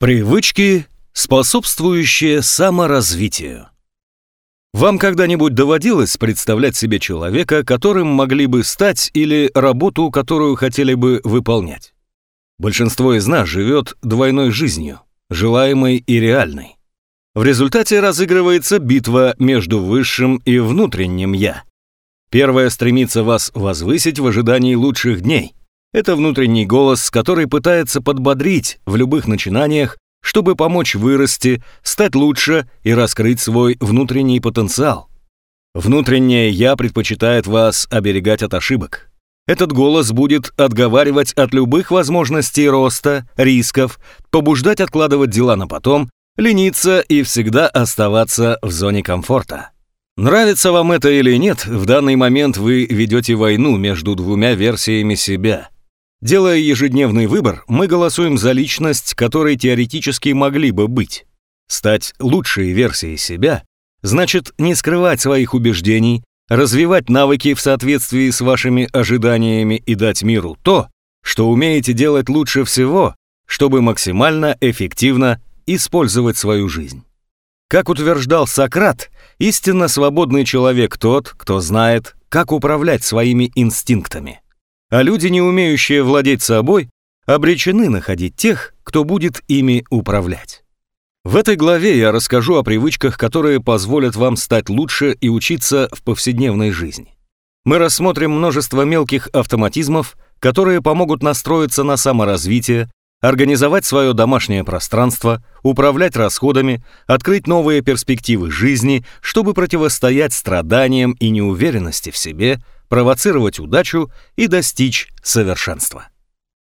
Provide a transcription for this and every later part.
Привычки, способствующие саморазвитию. Вам когда-нибудь доводилось представлять себе человека, которым могли бы стать или работу, которую хотели бы выполнять? Большинство из нас живет двойной жизнью, желаемой и реальной. В результате разыгрывается битва между высшим и внутренним «я». Первое стремится вас возвысить в ожидании лучших дней, это внутренний голос, который пытается подбодрить в любых начинаниях, чтобы помочь вырасти, стать лучше и раскрыть свой внутренний потенциал. Внутреннее «я» предпочитает вас оберегать от ошибок. Этот голос будет отговаривать от любых возможностей роста, рисков, побуждать откладывать дела на потом, лениться и всегда оставаться в зоне комфорта. Нравится вам это или нет, в данный момент вы ведете войну между двумя версиями себя – Делая ежедневный выбор, мы голосуем за личность, которой теоретически могли бы быть. Стать лучшей версией себя значит не скрывать своих убеждений, развивать навыки в соответствии с вашими ожиданиями и дать миру то, что умеете делать лучше всего, чтобы максимально эффективно использовать свою жизнь. Как утверждал Сократ, истинно свободный человек тот, кто знает, как управлять своими инстинктами а люди, не умеющие владеть собой, обречены находить тех, кто будет ими управлять. В этой главе я расскажу о привычках, которые позволят вам стать лучше и учиться в повседневной жизни. Мы рассмотрим множество мелких автоматизмов, которые помогут настроиться на саморазвитие, организовать свое домашнее пространство, управлять расходами, открыть новые перспективы жизни, чтобы противостоять страданиям и неуверенности в себе – провоцировать удачу и достичь совершенства.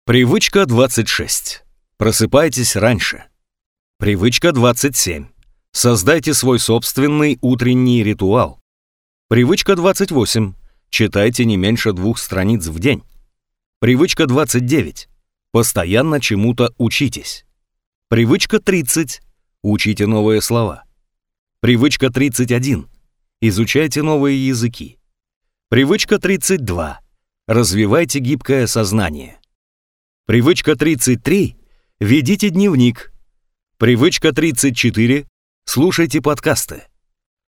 Привычка 26. Просыпайтесь раньше. Привычка 27. Создайте свой собственный утренний ритуал. Привычка 28. Читайте не меньше двух страниц в день. Привычка 29. Постоянно чему-то учитесь. Привычка 30. Учите новые слова. Привычка 31. Изучайте новые языки. Привычка 32. Развивайте гибкое сознание. Привычка 33. Ведите дневник. Привычка 34. Слушайте подкасты.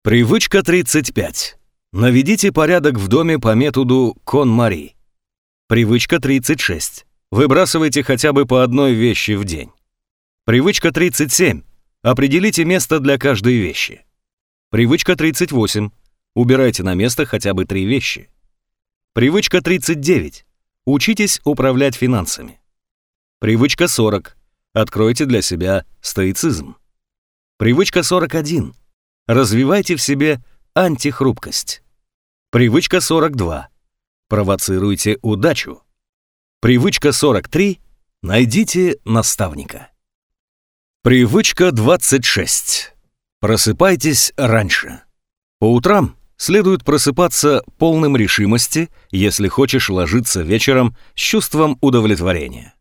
Привычка 35. Наведите порядок в доме по методу Кон-Мари. Привычка 36. Выбрасывайте хотя бы по одной вещи в день. Привычка 37. Определите место для каждой вещи. Привычка 38. Убирайте на место хотя бы три вещи. Привычка 39. Учитесь управлять финансами. Привычка 40. Откройте для себя стоицизм. Привычка 41. Развивайте в себе антихрупкость. Привычка 42. Провоцируйте удачу. Привычка 43. Найдите наставника. Привычка 26. Просыпайтесь раньше. По утрам следует просыпаться полным решимости, если хочешь ложиться вечером с чувством удовлетворения.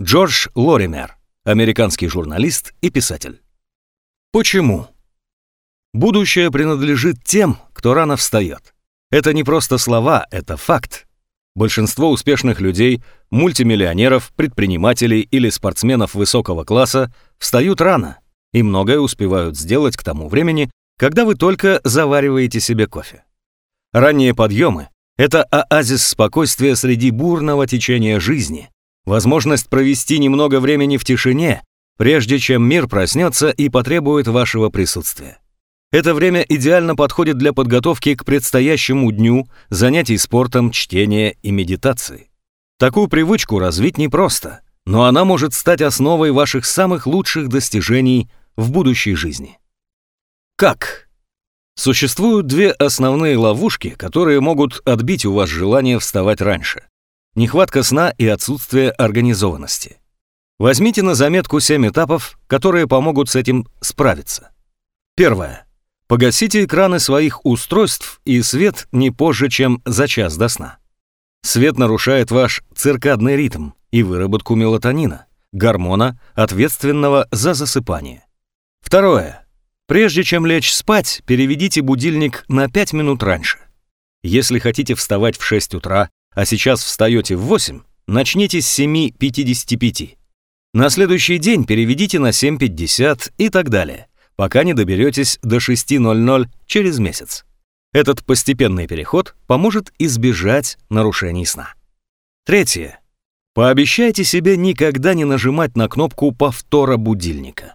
Джордж Лоример, американский журналист и писатель. Почему? Будущее принадлежит тем, кто рано встает. Это не просто слова, это факт. Большинство успешных людей, мультимиллионеров, предпринимателей или спортсменов высокого класса встают рано и многое успевают сделать к тому времени, когда вы только завариваете себе кофе. Ранние подъемы — это оазис спокойствия среди бурного течения жизни, возможность провести немного времени в тишине, прежде чем мир проснется и потребует вашего присутствия. Это время идеально подходит для подготовки к предстоящему дню, занятий спортом, чтения и медитации. Такую привычку развить непросто, но она может стать основой ваших самых лучших достижений в будущей жизни. Как? Существуют две основные ловушки, которые могут отбить у вас желание вставать раньше. Нехватка сна и отсутствие организованности. Возьмите на заметку 7 этапов, которые помогут с этим справиться. Первое. Погасите экраны своих устройств и свет не позже, чем за час до сна. Свет нарушает ваш циркадный ритм и выработку мелатонина, гормона, ответственного за засыпание. Второе. Прежде чем лечь спать, переведите будильник на 5 минут раньше. Если хотите вставать в 6 утра, а сейчас встаете в 8, начните с 7.55. На следующий день переведите на 7.50 и так далее, пока не доберетесь до 6.00 через месяц. Этот постепенный переход поможет избежать нарушений сна. Третье. Пообещайте себе никогда не нажимать на кнопку повтора будильника.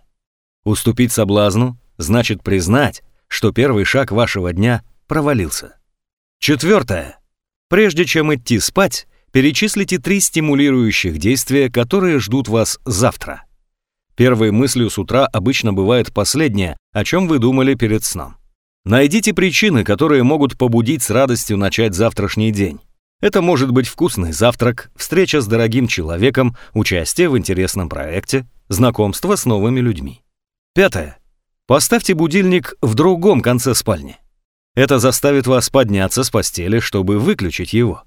Уступить соблазну значит признать, что первый шаг вашего дня провалился. Четвертое. Прежде чем идти спать, перечислите три стимулирующих действия, которые ждут вас завтра. Первой мыслью с утра обычно бывает последнее, о чем вы думали перед сном. Найдите причины, которые могут побудить с радостью начать завтрашний день. Это может быть вкусный завтрак, встреча с дорогим человеком, участие в интересном проекте, знакомство с новыми людьми. Пятое. Поставьте будильник в другом конце спальни. Это заставит вас подняться с постели, чтобы выключить его.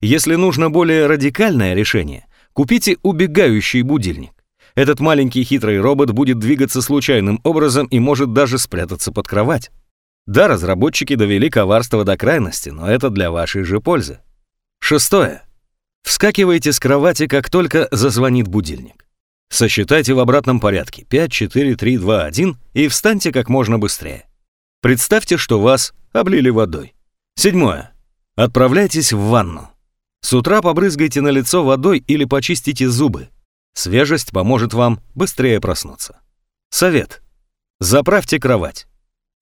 Если нужно более радикальное решение, купите убегающий будильник. Этот маленький хитрый робот будет двигаться случайным образом и может даже спрятаться под кровать. Да, разработчики довели коварство до крайности, но это для вашей же пользы. Шестое. Вскакивайте с кровати, как только зазвонит будильник. Сосчитайте в обратном порядке 5, 4, 3, 2, 1 и встаньте как можно быстрее. Представьте, что вас облили водой. Седьмое. Отправляйтесь в ванну. С утра побрызгайте на лицо водой или почистите зубы. Свежесть поможет вам быстрее проснуться. Совет. Заправьте кровать.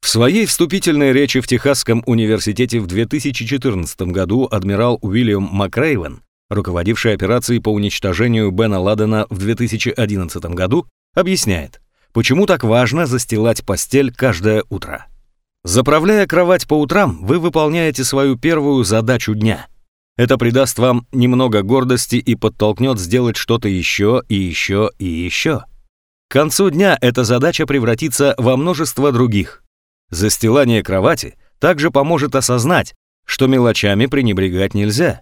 В своей вступительной речи в Техасском университете в 2014 году адмирал Уильям Макрейвен, руководивший операцией по уничтожению Бена Ладена в 2011 году, объясняет, почему так важно застилать постель каждое утро. Заправляя кровать по утрам, вы выполняете свою первую задачу дня. Это придаст вам немного гордости и подтолкнет сделать что-то еще и еще и еще. К концу дня эта задача превратится во множество других. Застилание кровати также поможет осознать, что мелочами пренебрегать нельзя.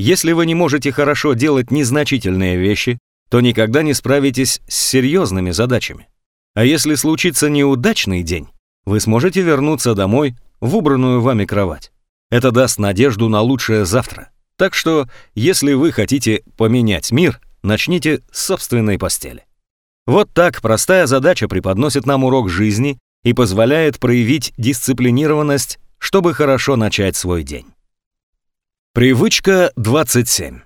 Если вы не можете хорошо делать незначительные вещи, то никогда не справитесь с серьезными задачами. А если случится неудачный день, вы сможете вернуться домой в убранную вами кровать. Это даст надежду на лучшее завтра. Так что, если вы хотите поменять мир, начните с собственной постели. Вот так простая задача преподносит нам урок жизни и позволяет проявить дисциплинированность, чтобы хорошо начать свой день. Привычка 27.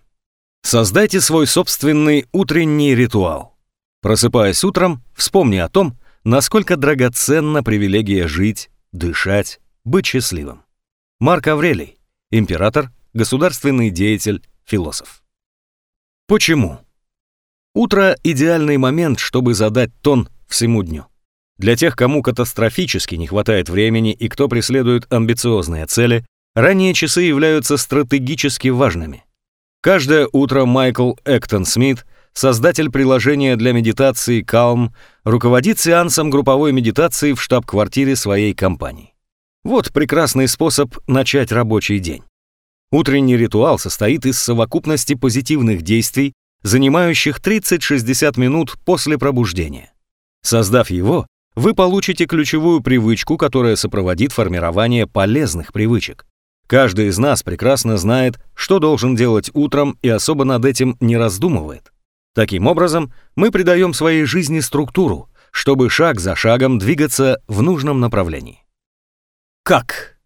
Создайте свой собственный утренний ритуал. Просыпаясь утром, вспомни о том, насколько драгоценна привилегия жить, дышать, быть счастливым. Марк Аврелий, император, государственный деятель, философ. Почему? Утро – идеальный момент, чтобы задать тон всему дню. Для тех, кому катастрофически не хватает времени и кто преследует амбициозные цели, ранние часы являются стратегически важными. Каждое утро Майкл Эктон Смит, создатель приложения для медитации Calm, руководит сеансом групповой медитации в штаб-квартире своей компании. Вот прекрасный способ начать рабочий день. Утренний ритуал состоит из совокупности позитивных действий, занимающих 30-60 минут после пробуждения. Создав его, вы получите ключевую привычку, которая сопроводит формирование полезных привычек. Каждый из нас прекрасно знает, что должен делать утром и особо над этим не раздумывает. Таким образом, мы придаем своей жизни структуру, чтобы шаг за шагом двигаться в нужном направлении. Как?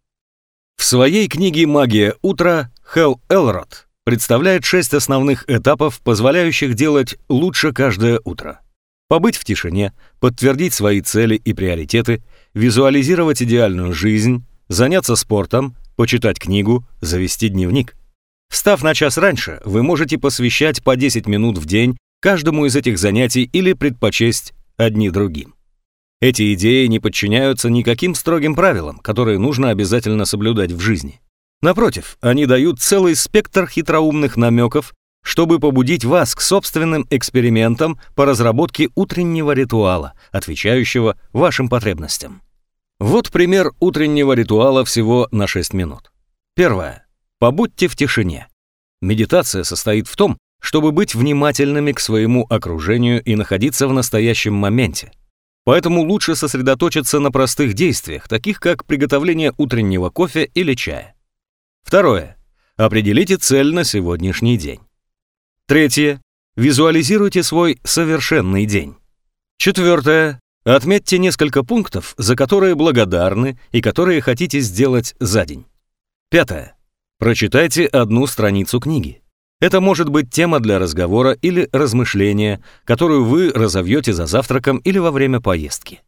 В своей книге «Магия утра» Хелл Элрод представляет шесть основных этапов, позволяющих делать лучше каждое утро побыть в тишине, подтвердить свои цели и приоритеты, визуализировать идеальную жизнь, заняться спортом, почитать книгу, завести дневник. Встав на час раньше, вы можете посвящать по 10 минут в день каждому из этих занятий или предпочесть одни другим. Эти идеи не подчиняются никаким строгим правилам, которые нужно обязательно соблюдать в жизни. Напротив, они дают целый спектр хитроумных намеков чтобы побудить вас к собственным экспериментам по разработке утреннего ритуала, отвечающего вашим потребностям. Вот пример утреннего ритуала всего на 6 минут. Первое. Побудьте в тишине. Медитация состоит в том, чтобы быть внимательными к своему окружению и находиться в настоящем моменте. Поэтому лучше сосредоточиться на простых действиях, таких как приготовление утреннего кофе или чая. Второе. Определите цель на сегодняшний день. Третье. Визуализируйте свой совершенный день. Четвертое. Отметьте несколько пунктов, за которые благодарны и которые хотите сделать за день. Пятое. Прочитайте одну страницу книги. Это может быть тема для разговора или размышления, которую вы разовьете за завтраком или во время поездки.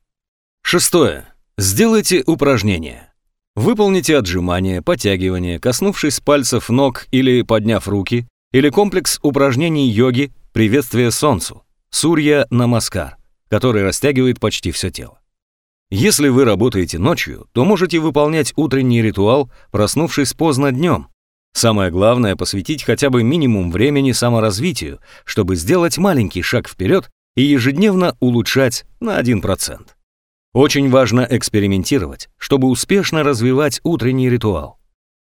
Шестое. Сделайте упражнение. Выполните отжимания, подтягивания, коснувшись пальцев ног или подняв руки, или комплекс упражнений йоги «Приветствие солнцу» Сурья Намаскар, который растягивает почти все тело. Если вы работаете ночью, то можете выполнять утренний ритуал, проснувшись поздно днем. Самое главное — посвятить хотя бы минимум времени саморазвитию, чтобы сделать маленький шаг вперед и ежедневно улучшать на 1%. Очень важно экспериментировать, чтобы успешно развивать утренний ритуал.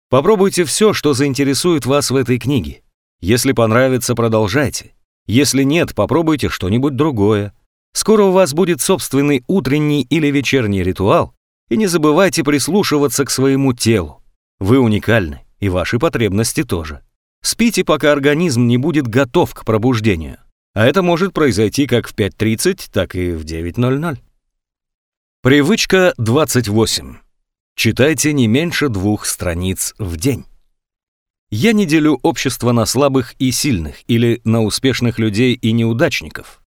Попробуйте все, что заинтересует вас в этой книге. Если понравится, продолжайте. Если нет, попробуйте что-нибудь другое. Скоро у вас будет собственный утренний или вечерний ритуал, и не забывайте прислушиваться к своему телу. Вы уникальны, и ваши потребности тоже. Спите, пока организм не будет готов к пробуждению. А это может произойти как в 5.30, так и в 9.00. Привычка 28. Читайте не меньше двух страниц в день. Я не делю общество на слабых и сильных или на успешных людей и неудачников.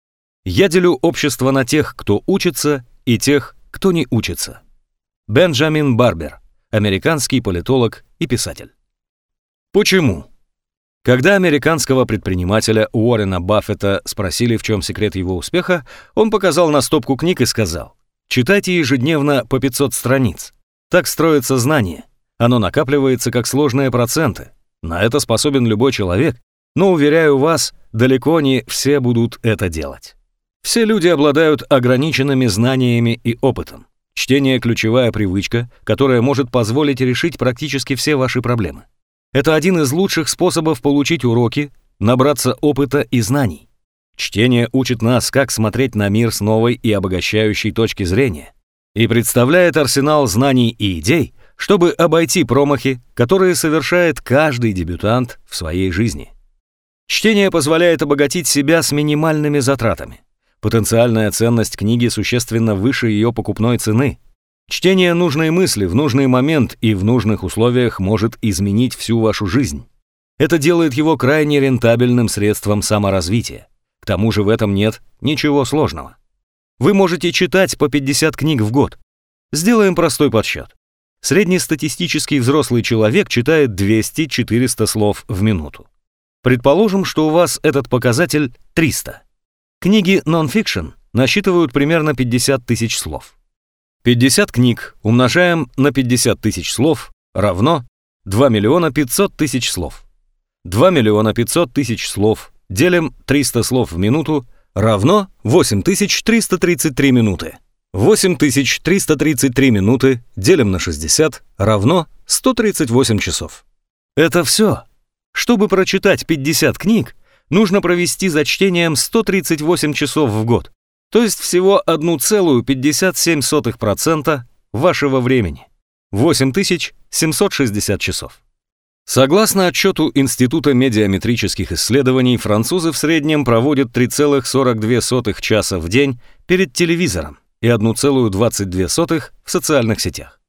Я делю общество на тех, кто учится, и тех, кто не учится. Бенджамин Барбер, американский политолог и писатель. Почему? Когда американского предпринимателя Уоррена Баффета спросили, в чем секрет его успеха, он показал на стопку книг и сказал, «Читайте ежедневно по 500 страниц. Так строится знание. Оно накапливается как сложные проценты. На это способен любой человек, но, уверяю вас, далеко не все будут это делать». Все люди обладают ограниченными знаниями и опытом. Чтение – ключевая привычка, которая может позволить решить практически все ваши проблемы. Это один из лучших способов получить уроки, набраться опыта и знаний. Чтение учит нас, как смотреть на мир с новой и обогащающей точки зрения и представляет арсенал знаний и идей, чтобы обойти промахи, которые совершает каждый дебютант в своей жизни. Чтение позволяет обогатить себя с минимальными затратами. Потенциальная ценность книги существенно выше ее покупной цены. Чтение нужной мысли в нужный момент и в нужных условиях может изменить всю вашу жизнь. Это делает его крайне рентабельным средством саморазвития. К тому же в этом нет ничего сложного. Вы можете читать по 50 книг в год. Сделаем простой подсчет. Среднестатистический взрослый человек читает 200-400 слов в минуту. Предположим, что у вас этот показатель 300. Книги нон-фикшн насчитывают примерно 50 тысяч слов. 50 книг умножаем на 50 тысяч слов равно 2 миллиона 500 тысяч слов. 2 миллиона 500 тысяч слов делим 300 слов в минуту равно 8333 минуты. 8333 минуты делим на 60 равно 138 часов. Это все. Чтобы прочитать 50 книг, нужно провести за чтением 138 часов в год, то есть всего 1,57% вашего времени, 8760 часов. Согласно отчету Института медиаметрических исследований, французы в среднем проводят 3,42 часа в день перед телевизором и 1,22 в социальных сетях.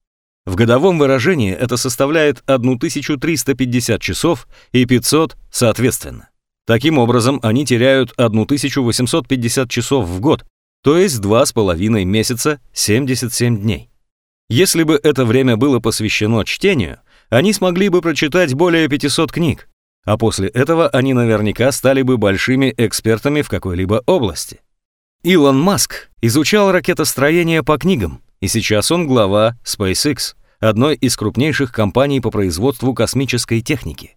В годовом выражении это составляет 1350 часов и 500 соответственно. Таким образом, они теряют 1850 часов в год, то есть 2,5 месяца 77 дней. Если бы это время было посвящено чтению, они смогли бы прочитать более 500 книг, а после этого они наверняка стали бы большими экспертами в какой-либо области. Илон Маск изучал ракетостроение по книгам, и сейчас он глава SpaceX, одной из крупнейших компаний по производству космической техники.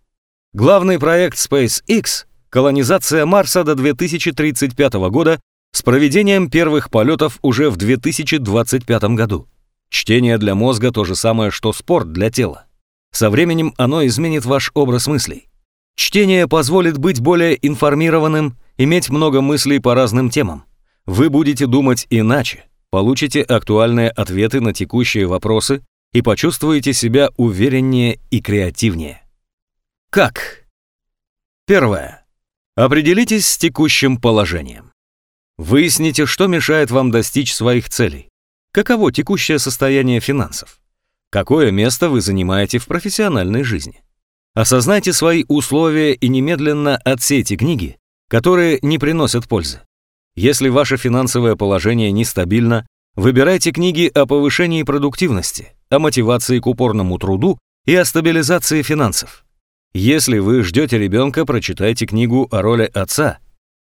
Главный проект SpaceX колонизация Марса до 2035 года с проведением первых полетов уже в 2025 году. Чтение для мозга то же самое, что спорт для тела. Со временем оно изменит ваш образ мыслей. Чтение позволит быть более информированным, иметь много мыслей по разным темам. Вы будете думать иначе, получите актуальные ответы на текущие вопросы и почувствуете себя увереннее и креативнее. Как? Первое. Определитесь с текущим положением. Выясните, что мешает вам достичь своих целей. Каково текущее состояние финансов? Какое место вы занимаете в профессиональной жизни? Осознайте свои условия и немедленно отсейте книги, которые не приносят пользы. Если ваше финансовое положение нестабильно, выбирайте книги о повышении продуктивности, о мотивации к упорному труду и о стабилизации финансов. Если вы ждете ребенка, прочитайте книгу о роли отца.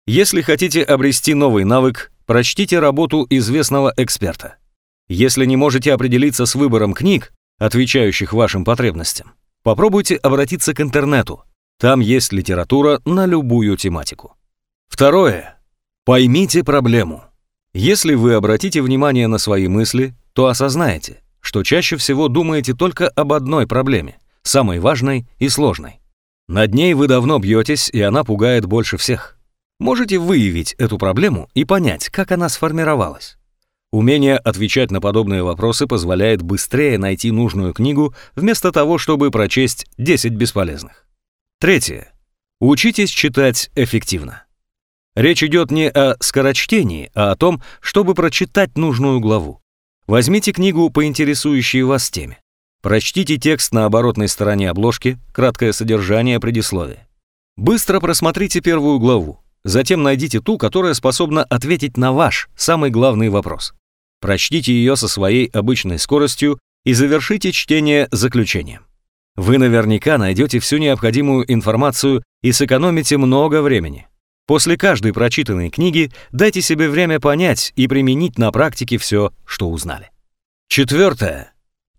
Если хотите обрести новый навык, прочтите работу известного эксперта. Если не можете определиться с выбором книг, отвечающих вашим потребностям, попробуйте обратиться к интернету. Там есть литература на любую тематику. Второе. Поймите проблему. Если вы обратите внимание на свои мысли, то осознаете, что чаще всего думаете только об одной проблеме, самой важной и сложной. Над ней вы давно бьетесь, и она пугает больше всех. Можете выявить эту проблему и понять, как она сформировалась. Умение отвечать на подобные вопросы позволяет быстрее найти нужную книгу, вместо того, чтобы прочесть 10 бесполезных. Третье. Учитесь читать эффективно. Речь идет не о скорочтении, а о том, чтобы прочитать нужную главу. Возьмите книгу по интересующей вас теме. Прочтите текст на оборотной стороне обложки, краткое содержание, предисловие. Быстро просмотрите первую главу, затем найдите ту, которая способна ответить на ваш самый главный вопрос. Прочтите ее со своей обычной скоростью и завершите чтение заключением. Вы наверняка найдете всю необходимую информацию и сэкономите много времени. После каждой прочитанной книги дайте себе время понять и применить на практике все, что узнали. Четвертое.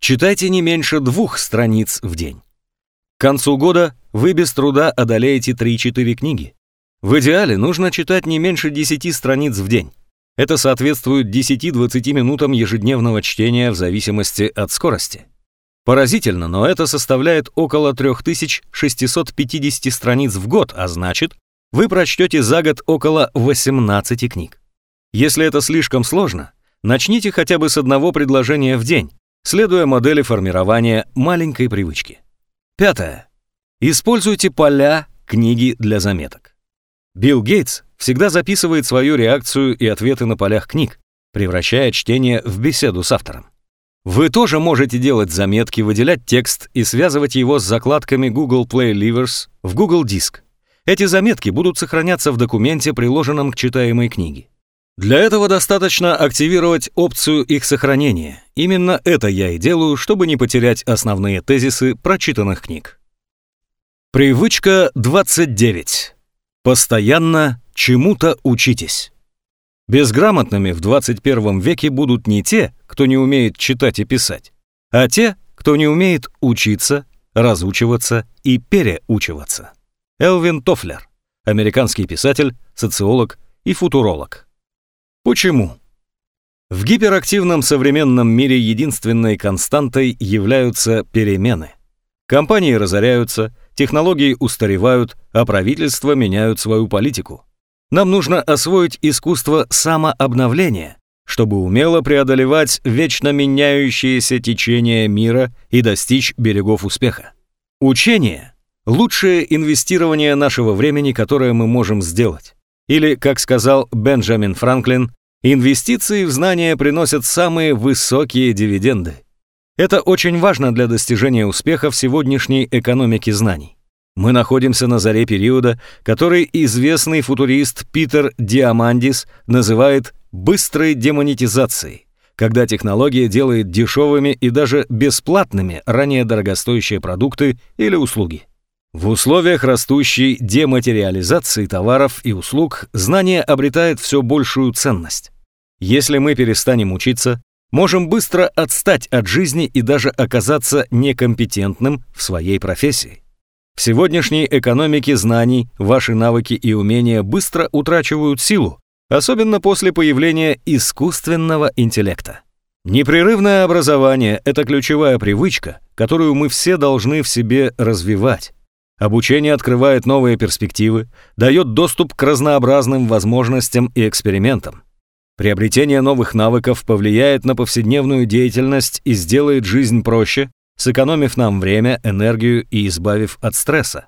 Читайте не меньше двух страниц в день. К концу года вы без труда одолеете 3-4 книги. В идеале нужно читать не меньше 10 страниц в день. Это соответствует 10-20 минутам ежедневного чтения в зависимости от скорости. Поразительно, но это составляет около 3650 страниц в год, а значит, вы прочтете за год около 18 книг. Если это слишком сложно, начните хотя бы с одного предложения в день, следуя модели формирования маленькой привычки. Пятое. Используйте поля книги для заметок. Билл Гейтс всегда записывает свою реакцию и ответы на полях книг, превращая чтение в беседу с автором. Вы тоже можете делать заметки, выделять текст и связывать его с закладками Google Play Levers в Google Диск. Эти заметки будут сохраняться в документе, приложенном к читаемой книге. Для этого достаточно активировать опцию их сохранения. Именно это я и делаю, чтобы не потерять основные тезисы прочитанных книг. Привычка 29. Постоянно чему-то учитесь. Безграмотными в 21 веке будут не те, кто не умеет читать и писать, а те, кто не умеет учиться, разучиваться и переучиваться. Элвин Тофлер, американский писатель, социолог и футуролог. Почему? В гиперактивном современном мире единственной константой являются перемены. Компании разоряются, технологии устаревают, а правительства меняют свою политику. Нам нужно освоить искусство самообновления, чтобы умело преодолевать вечно меняющиеся течения мира и достичь берегов успеха. Учение – лучшее инвестирование нашего времени, которое мы можем сделать. Или, как сказал Бенджамин Франклин, инвестиции в знания приносят самые высокие дивиденды. Это очень важно для достижения успеха в сегодняшней экономике знаний. Мы находимся на заре периода, который известный футурист Питер Диамандис называет «быстрой демонетизацией», когда технология делает дешевыми и даже бесплатными ранее дорогостоящие продукты или услуги. В условиях растущей дематериализации товаров и услуг знание обретает все большую ценность. Если мы перестанем учиться, можем быстро отстать от жизни и даже оказаться некомпетентным в своей профессии. В сегодняшней экономике знаний ваши навыки и умения быстро утрачивают силу, особенно после появления искусственного интеллекта. Непрерывное образование – это ключевая привычка, которую мы все должны в себе развивать. Обучение открывает новые перспективы, дает доступ к разнообразным возможностям и экспериментам. Приобретение новых навыков повлияет на повседневную деятельность и сделает жизнь проще, сэкономив нам время, энергию и избавив от стресса.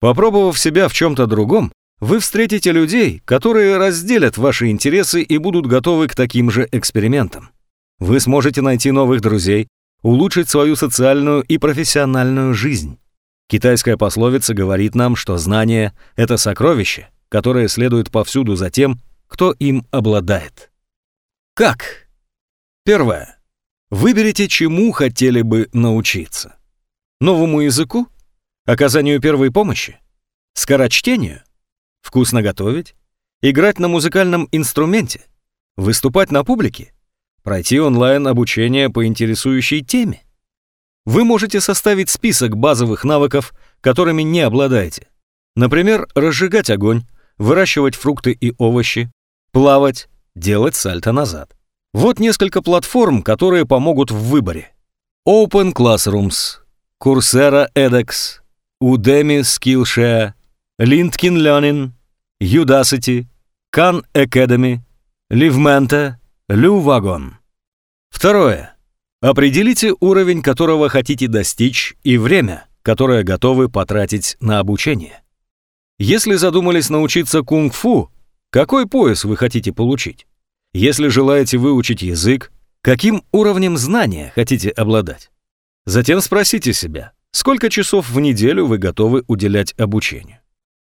Попробовав себя в чем-то другом, Вы встретите людей, которые разделят ваши интересы и будут готовы к таким же экспериментам. Вы сможете найти новых друзей, улучшить свою социальную и профессиональную жизнь. Китайская пословица говорит нам, что знание — это сокровище, которое следует повсюду за тем, кто им обладает. Как? Первое. Выберите, чему хотели бы научиться. Новому языку? Оказанию первой помощи? Скорочтению? Вкусно готовить? Играть на музыкальном инструменте? Выступать на публике? Пройти онлайн-обучение по интересующей теме? Вы можете составить список базовых навыков, которыми не обладаете. Например, разжигать огонь, выращивать фрукты и овощи, плавать, делать сальто назад. Вот несколько платформ, которые помогут в выборе. Open Classrooms, Coursera edX, Udemy Skillshare, LinkedIn Learning, Udacity, Khan Academy, Livmenta, Luvagon. Второе. Определите уровень, которого хотите достичь, и время, которое готовы потратить на обучение. Если задумались научиться кунг-фу, какой пояс вы хотите получить? Если желаете выучить язык, каким уровнем знания хотите обладать? Затем спросите себя, сколько часов в неделю вы готовы уделять обучению.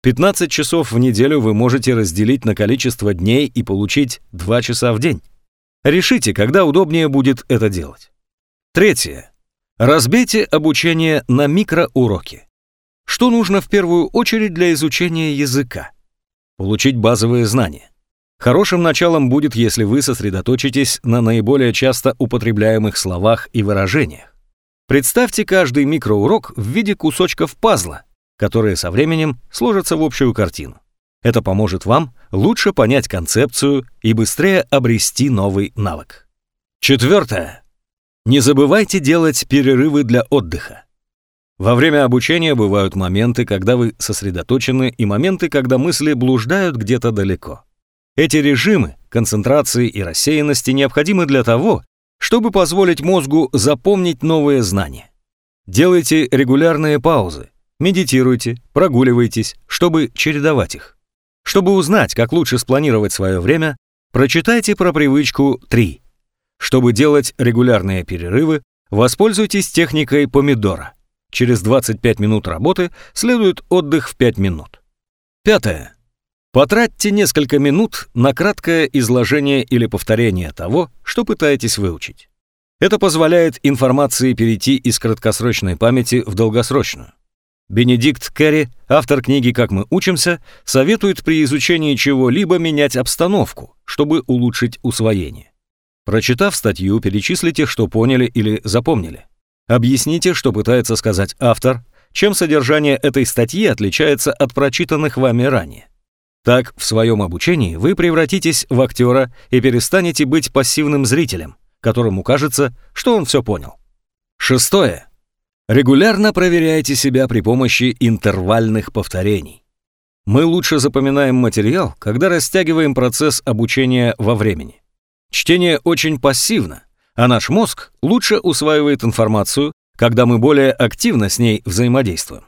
15 часов в неделю вы можете разделить на количество дней и получить 2 часа в день. Решите, когда удобнее будет это делать. Третье. Разбейте обучение на микроуроки. Что нужно в первую очередь для изучения языка? Получить базовые знания. Хорошим началом будет, если вы сосредоточитесь на наиболее часто употребляемых словах и выражениях. Представьте каждый микроурок в виде кусочков пазла, которые со временем сложатся в общую картину. Это поможет вам лучше понять концепцию и быстрее обрести новый навык. Четвертое. Не забывайте делать перерывы для отдыха. Во время обучения бывают моменты, когда вы сосредоточены, и моменты, когда мысли блуждают где-то далеко. Эти режимы концентрации и рассеянности необходимы для того, чтобы позволить мозгу запомнить новые знания. Делайте регулярные паузы, медитируйте, прогуливайтесь, чтобы чередовать их. Чтобы узнать, как лучше спланировать свое время, прочитайте про привычку 3. Чтобы делать регулярные перерывы, воспользуйтесь техникой помидора. Через 25 минут работы следует отдых в 5 минут. Пятое. Потратьте несколько минут на краткое изложение или повторение того, что пытаетесь выучить. Это позволяет информации перейти из краткосрочной памяти в долгосрочную. Бенедикт Керри, автор книги «Как мы учимся», советует при изучении чего-либо менять обстановку, чтобы улучшить усвоение. Прочитав статью, перечислите, что поняли или запомнили. Объясните, что пытается сказать автор, чем содержание этой статьи отличается от прочитанных вами ранее. Так, в своем обучении вы превратитесь в актера и перестанете быть пассивным зрителем, которому кажется, что он все понял. Шестое. Регулярно проверяйте себя при помощи интервальных повторений. Мы лучше запоминаем материал, когда растягиваем процесс обучения во времени. Чтение очень пассивно, а наш мозг лучше усваивает информацию, когда мы более активно с ней взаимодействуем.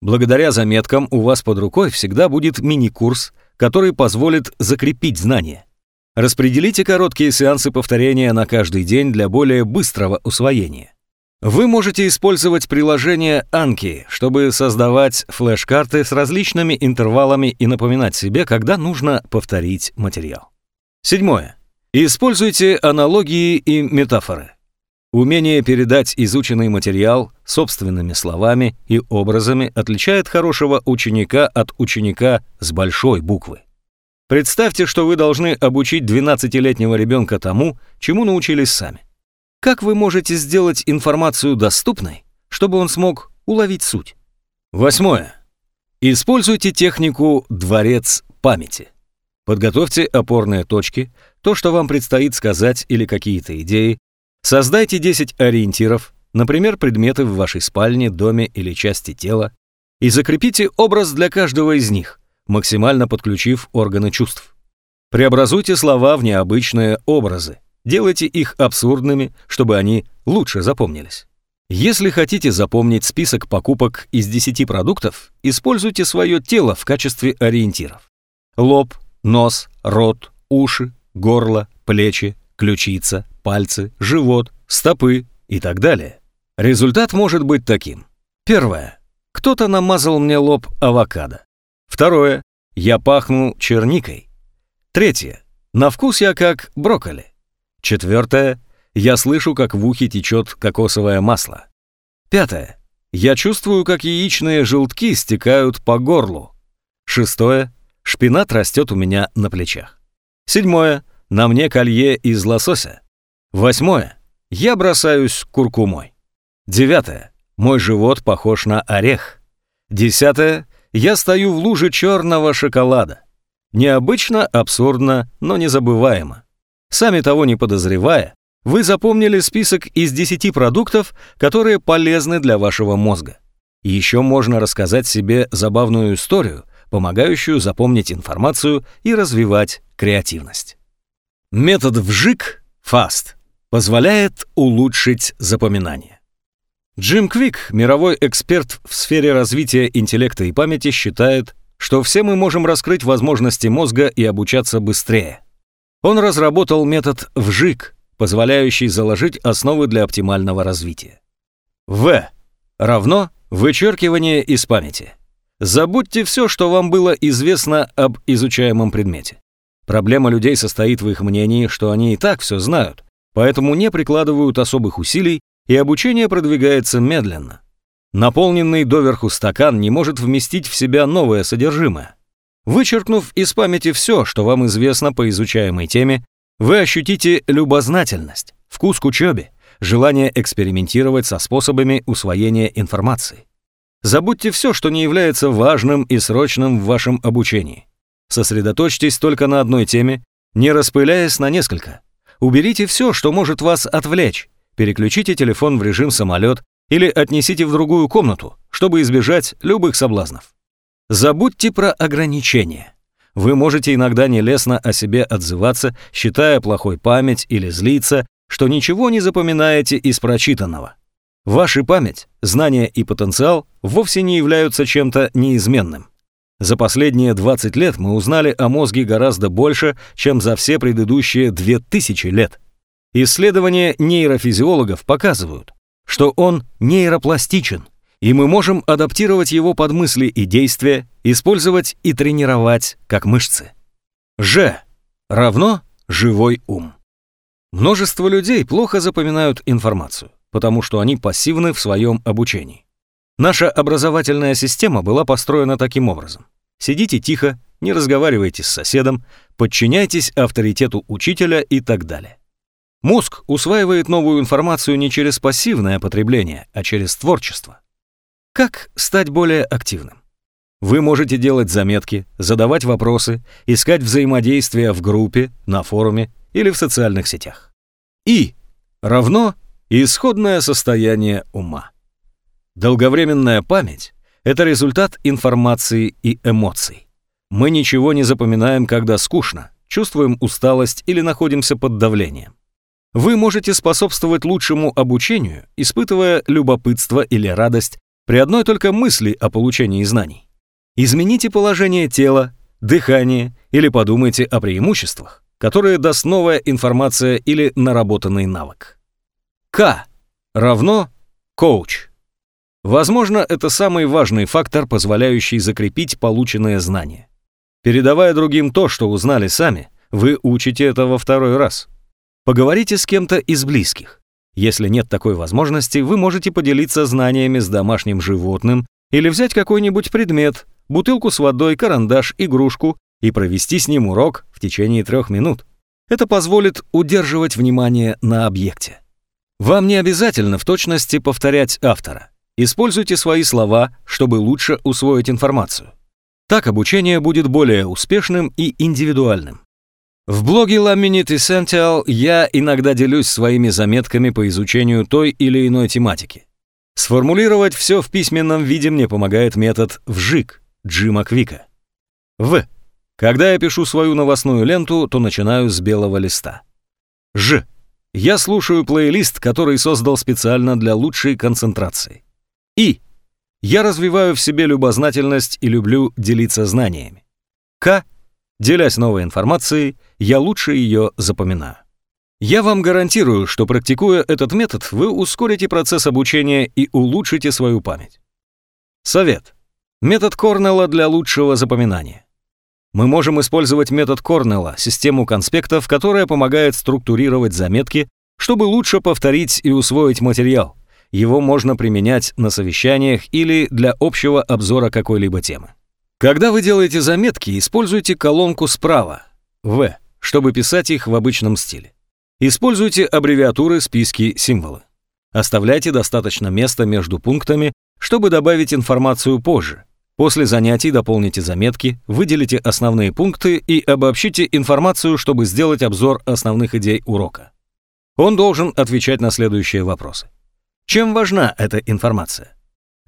Благодаря заметкам у вас под рукой всегда будет мини-курс, который позволит закрепить знания. Распределите короткие сеансы повторения на каждый день для более быстрого усвоения. Вы можете использовать приложение Anki, чтобы создавать флеш-карты с различными интервалами и напоминать себе, когда нужно повторить материал. Седьмое. Используйте аналогии и метафоры. Умение передать изученный материал собственными словами и образами отличает хорошего ученика от ученика с большой буквы. Представьте, что вы должны обучить 12-летнего ребенка тому, чему научились сами. Как вы можете сделать информацию доступной, чтобы он смог уловить суть? Восьмое. Используйте технику «дворец памяти». Подготовьте опорные точки, то, что вам предстоит сказать или какие-то идеи, Создайте 10 ориентиров, например, предметы в вашей спальне, доме или части тела, и закрепите образ для каждого из них, максимально подключив органы чувств. Преобразуйте слова в необычные образы, делайте их абсурдными, чтобы они лучше запомнились. Если хотите запомнить список покупок из 10 продуктов, используйте свое тело в качестве ориентиров. Лоб, нос, рот, уши, горло, плечи, ключица, пальцы, живот, стопы и так далее. Результат может быть таким. Первое. Кто-то намазал мне лоб авокадо. Второе. Я пахну черникой. Третье. На вкус я как брокколи. Четвертое. Я слышу, как в ухе течет кокосовое масло. Пятое. Я чувствую, как яичные желтки стекают по горлу. Шестое. Шпинат растет у меня на плечах. Седьмое. На мне колье из лосося. Восьмое. Я бросаюсь куркумой. Девятое. Мой живот похож на орех. Десятое. Я стою в луже черного шоколада. Необычно, абсурдно, но незабываемо. Сами того не подозревая, вы запомнили список из 10 продуктов, которые полезны для вашего мозга. Еще можно рассказать себе забавную историю, помогающую запомнить информацию и развивать креативность. Метод вжик, FAST, позволяет улучшить запоминание. Джим Квик, мировой эксперт в сфере развития интеллекта и памяти, считает, что все мы можем раскрыть возможности мозга и обучаться быстрее. Он разработал метод вжик, позволяющий заложить основы для оптимального развития. В равно вычеркивание из памяти. Забудьте все, что вам было известно об изучаемом предмете. Проблема людей состоит в их мнении, что они и так все знают, поэтому не прикладывают особых усилий, и обучение продвигается медленно. Наполненный доверху стакан не может вместить в себя новое содержимое. Вычеркнув из памяти все, что вам известно по изучаемой теме, вы ощутите любознательность, вкус к учебе, желание экспериментировать со способами усвоения информации. Забудьте все, что не является важным и срочным в вашем обучении. Сосредоточьтесь только на одной теме, не распыляясь на несколько. Уберите все, что может вас отвлечь. Переключите телефон в режим самолет или отнесите в другую комнату, чтобы избежать любых соблазнов. Забудьте про ограничения. Вы можете иногда нелестно о себе отзываться, считая плохой память или злиться, что ничего не запоминаете из прочитанного. Ваша память, знания и потенциал вовсе не являются чем-то неизменным. За последние 20 лет мы узнали о мозге гораздо больше, чем за все предыдущие 2000 лет. Исследования нейрофизиологов показывают, что он нейропластичен, и мы можем адаптировать его под мысли и действия, использовать и тренировать как мышцы. Ж равно живой ум. Множество людей плохо запоминают информацию, потому что они пассивны в своем обучении. Наша образовательная система была построена таким образом. Сидите тихо, не разговаривайте с соседом, подчиняйтесь авторитету учителя и так далее. Мозг усваивает новую информацию не через пассивное потребление, а через творчество. Как стать более активным? Вы можете делать заметки, задавать вопросы, искать взаимодействие в группе, на форуме или в социальных сетях. И равно исходное состояние ума. Долговременная память — это результат информации и эмоций. Мы ничего не запоминаем, когда скучно, чувствуем усталость или находимся под давлением. Вы можете способствовать лучшему обучению, испытывая любопытство или радость при одной только мысли о получении знаний. Измените положение тела, дыхание или подумайте о преимуществах, которые даст новая информация или наработанный навык. К равно коуч. Возможно, это самый важный фактор, позволяющий закрепить полученные знания. Передавая другим то, что узнали сами, вы учите это во второй раз. Поговорите с кем-то из близких. Если нет такой возможности, вы можете поделиться знаниями с домашним животным или взять какой-нибудь предмет, бутылку с водой, карандаш, игрушку и провести с ним урок в течение трех минут. Это позволит удерживать внимание на объекте. Вам не обязательно в точности повторять автора. Используйте свои слова, чтобы лучше усвоить информацию. Так обучение будет более успешным и индивидуальным. В блоге La Minute Essential я иногда делюсь своими заметками по изучению той или иной тематики. Сформулировать все в письменном виде мне помогает метод «вжик» Джима Квика. В. Когда я пишу свою новостную ленту, то начинаю с белого листа. Ж. Я слушаю плейлист, который создал специально для лучшей концентрации. И. Я развиваю в себе любознательность и люблю делиться знаниями. К. Делясь новой информацией, я лучше ее запоминаю. Я вам гарантирую, что практикуя этот метод, вы ускорите процесс обучения и улучшите свою память. Совет. Метод Корнелла для лучшего запоминания. Мы можем использовать метод Корнелла, систему конспектов, которая помогает структурировать заметки, чтобы лучше повторить и усвоить материал. Его можно применять на совещаниях или для общего обзора какой-либо темы. Когда вы делаете заметки, используйте колонку справа, В, чтобы писать их в обычном стиле. Используйте аббревиатуры, списки, символы. Оставляйте достаточно места между пунктами, чтобы добавить информацию позже. После занятий дополните заметки, выделите основные пункты и обобщите информацию, чтобы сделать обзор основных идей урока. Он должен отвечать на следующие вопросы. Чем важна эта информация?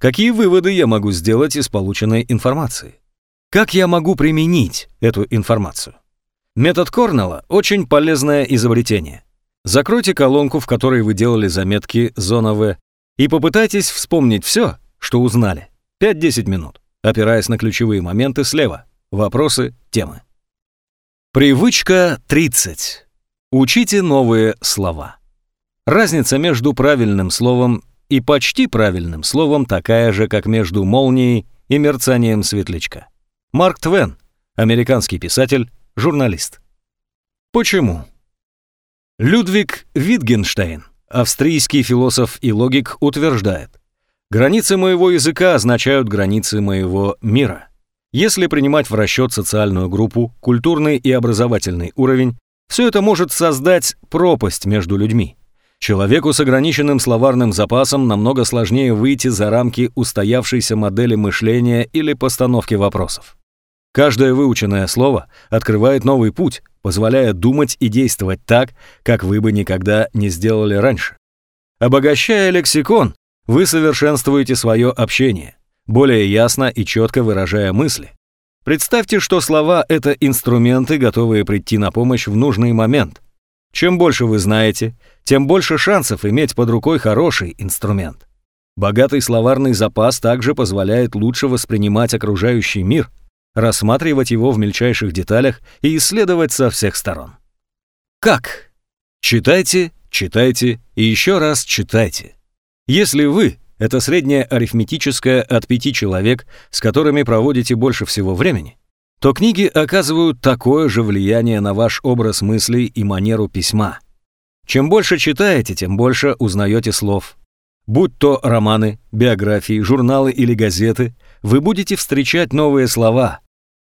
Какие выводы я могу сделать из полученной информации? Как я могу применить эту информацию? Метод Корнелла – очень полезное изобретение. Закройте колонку, в которой вы делали заметки «Зона В», и попытайтесь вспомнить все, что узнали. 5-10 минут, опираясь на ключевые моменты слева. Вопросы, темы. Привычка 30. Учите новые слова. Разница между правильным словом и почти правильным словом такая же, как между молнией и мерцанием светлячка. Марк Твен, американский писатель, журналист. Почему? Людвиг Витгенштейн, австрийский философ и логик, утверждает, «Границы моего языка означают границы моего мира». Если принимать в расчет социальную группу, культурный и образовательный уровень, все это может создать пропасть между людьми. Человеку с ограниченным словарным запасом намного сложнее выйти за рамки устоявшейся модели мышления или постановки вопросов. Каждое выученное слово открывает новый путь, позволяя думать и действовать так, как вы бы никогда не сделали раньше. Обогащая лексикон, вы совершенствуете свое общение, более ясно и четко выражая мысли. Представьте, что слова — это инструменты, готовые прийти на помощь в нужный момент. Чем больше вы знаете, тем больше шансов иметь под рукой хороший инструмент. Богатый словарный запас также позволяет лучше воспринимать окружающий мир — рассматривать его в мельчайших деталях и исследовать со всех сторон. Как? Читайте, читайте и еще раз читайте. Если вы — это среднее арифметическое от пяти человек, с которыми проводите больше всего времени, то книги оказывают такое же влияние на ваш образ мыслей и манеру письма. Чем больше читаете, тем больше узнаете слов. Будь то романы, биографии, журналы или газеты, вы будете встречать новые слова,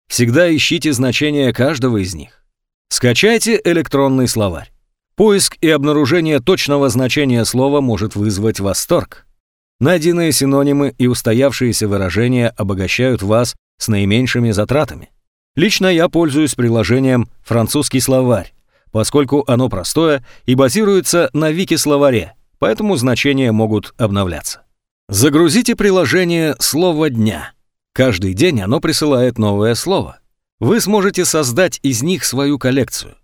Всегда ищите значение каждого из них. Скачайте электронный словарь. Поиск и обнаружение точного значения слова может вызвать восторг. Найденные синонимы и устоявшиеся выражения обогащают вас с наименьшими затратами. Лично я пользуюсь приложением «Французский словарь», поскольку оно простое и базируется на вики-словаре, поэтому значения могут обновляться. Загрузите приложение «Слово дня». Каждый день оно присылает новое слово. Вы сможете создать из них свою коллекцию.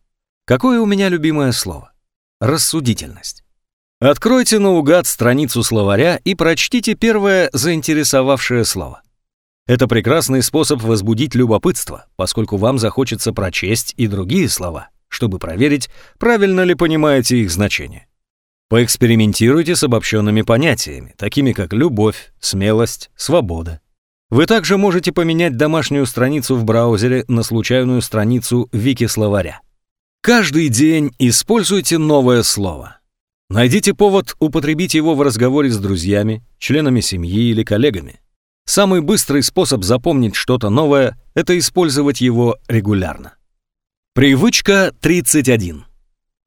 Какое у меня любимое слово? Рассудительность. Откройте наугад страницу словаря и прочтите первое заинтересовавшее слово. Это прекрасный способ возбудить любопытство, поскольку вам захочется прочесть и другие слова, чтобы проверить, правильно ли понимаете их значение. Поэкспериментируйте с обобщенными понятиями, такими как любовь, смелость, свобода. Вы также можете поменять домашнюю страницу в браузере на случайную страницу вики-словаря. Каждый день используйте новое слово. Найдите повод употребить его в разговоре с друзьями, членами семьи или коллегами. Самый быстрый способ запомнить что-то новое – это использовать его регулярно. Привычка 31.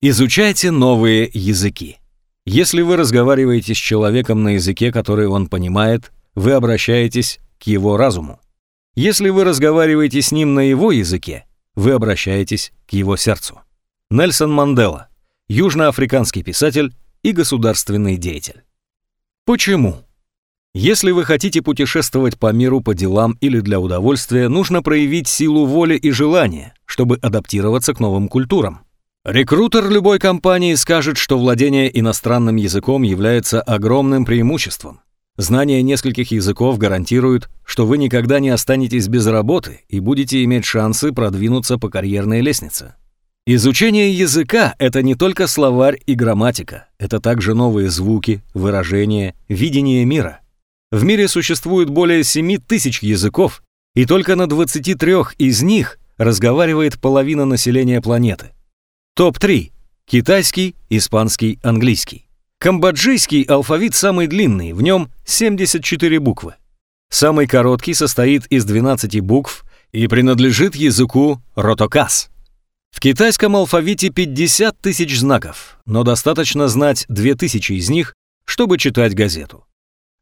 Изучайте новые языки. Если вы разговариваете с человеком на языке, который он понимает, вы обращаетесь к его разуму. Если вы разговариваете с ним на его языке, вы обращаетесь к его сердцу. Нельсон Мандела, южноафриканский писатель и государственный деятель. Почему? Если вы хотите путешествовать по миру по делам или для удовольствия, нужно проявить силу воли и желания, чтобы адаптироваться к новым культурам. Рекрутер любой компании скажет, что владение иностранным языком является огромным преимуществом. Знание нескольких языков гарантирует, что вы никогда не останетесь без работы и будете иметь шансы продвинуться по карьерной лестнице. Изучение языка – это не только словарь и грамматика, это также новые звуки, выражения, видение мира. В мире существует более 7 тысяч языков, и только на 23 из них разговаривает половина населения планеты. Топ-3 – китайский, испанский, английский. Камбоджийский алфавит самый длинный, в нем 74 буквы. Самый короткий состоит из 12 букв и принадлежит языку ротокас. В китайском алфавите 50 тысяч знаков, но достаточно знать 2000 из них, чтобы читать газету.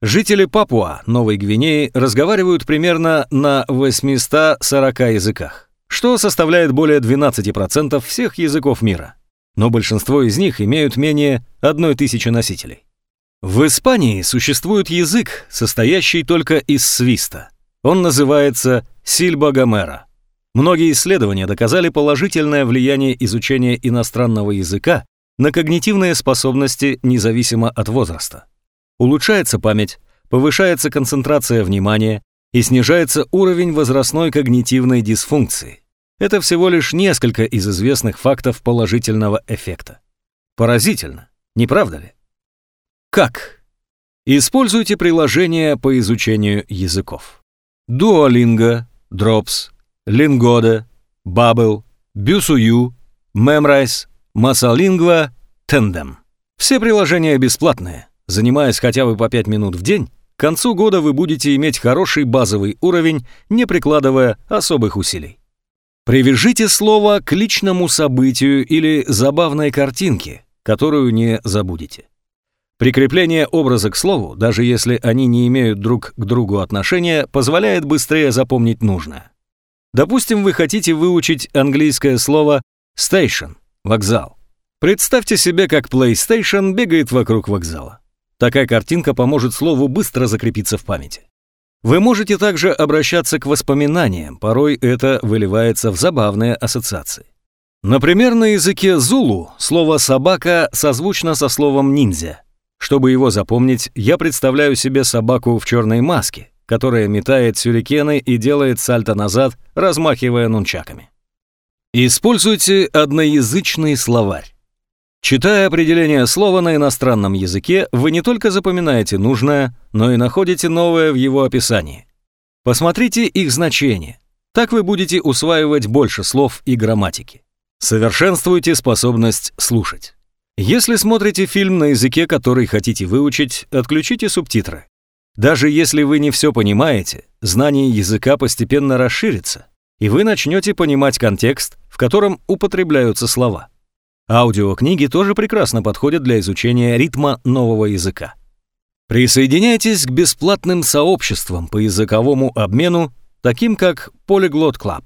Жители Папуа, Новой Гвинеи, разговаривают примерно на 840 языках, что составляет более 12% всех языков мира но большинство из них имеют менее одной тысячи носителей. В Испании существует язык, состоящий только из свиста. Он называется сильба гомера. Многие исследования доказали положительное влияние изучения иностранного языка на когнитивные способности независимо от возраста. Улучшается память, повышается концентрация внимания и снижается уровень возрастной когнитивной дисфункции. Это всего лишь несколько из известных фактов положительного эффекта. Поразительно, не правда ли? Как? Используйте приложения по изучению языков. Duolingo, Drops, Lingoda, Bubble, Busuu, Memrise, Masalingua, Tandem. Все приложения бесплатные. Занимаясь хотя бы по 5 минут в день, к концу года вы будете иметь хороший базовый уровень, не прикладывая особых усилий. Привяжите слово к личному событию или забавной картинке, которую не забудете. Прикрепление образа к слову, даже если они не имеют друг к другу отношения, позволяет быстрее запомнить нужное. Допустим, вы хотите выучить английское слово station – вокзал. Представьте себе, как PlayStation бегает вокруг вокзала. Такая картинка поможет слову быстро закрепиться в памяти. Вы можете также обращаться к воспоминаниям, порой это выливается в забавные ассоциации. Например, на языке зулу слово «собака» созвучно со словом «ниндзя». Чтобы его запомнить, я представляю себе собаку в черной маске, которая метает сюрикены и делает сальто назад, размахивая нунчаками. Используйте одноязычный словарь. Читая определение слова на иностранном языке, вы не только запоминаете нужное, но и находите новое в его описании. Посмотрите их значение. Так вы будете усваивать больше слов и грамматики. Совершенствуйте способность слушать. Если смотрите фильм на языке, который хотите выучить, отключите субтитры. Даже если вы не все понимаете, знание языка постепенно расширится, и вы начнете понимать контекст, в котором употребляются слова. Аудиокниги тоже прекрасно подходят для изучения ритма нового языка. Присоединяйтесь к бесплатным сообществам по языковому обмену, таким как Polyglot Club.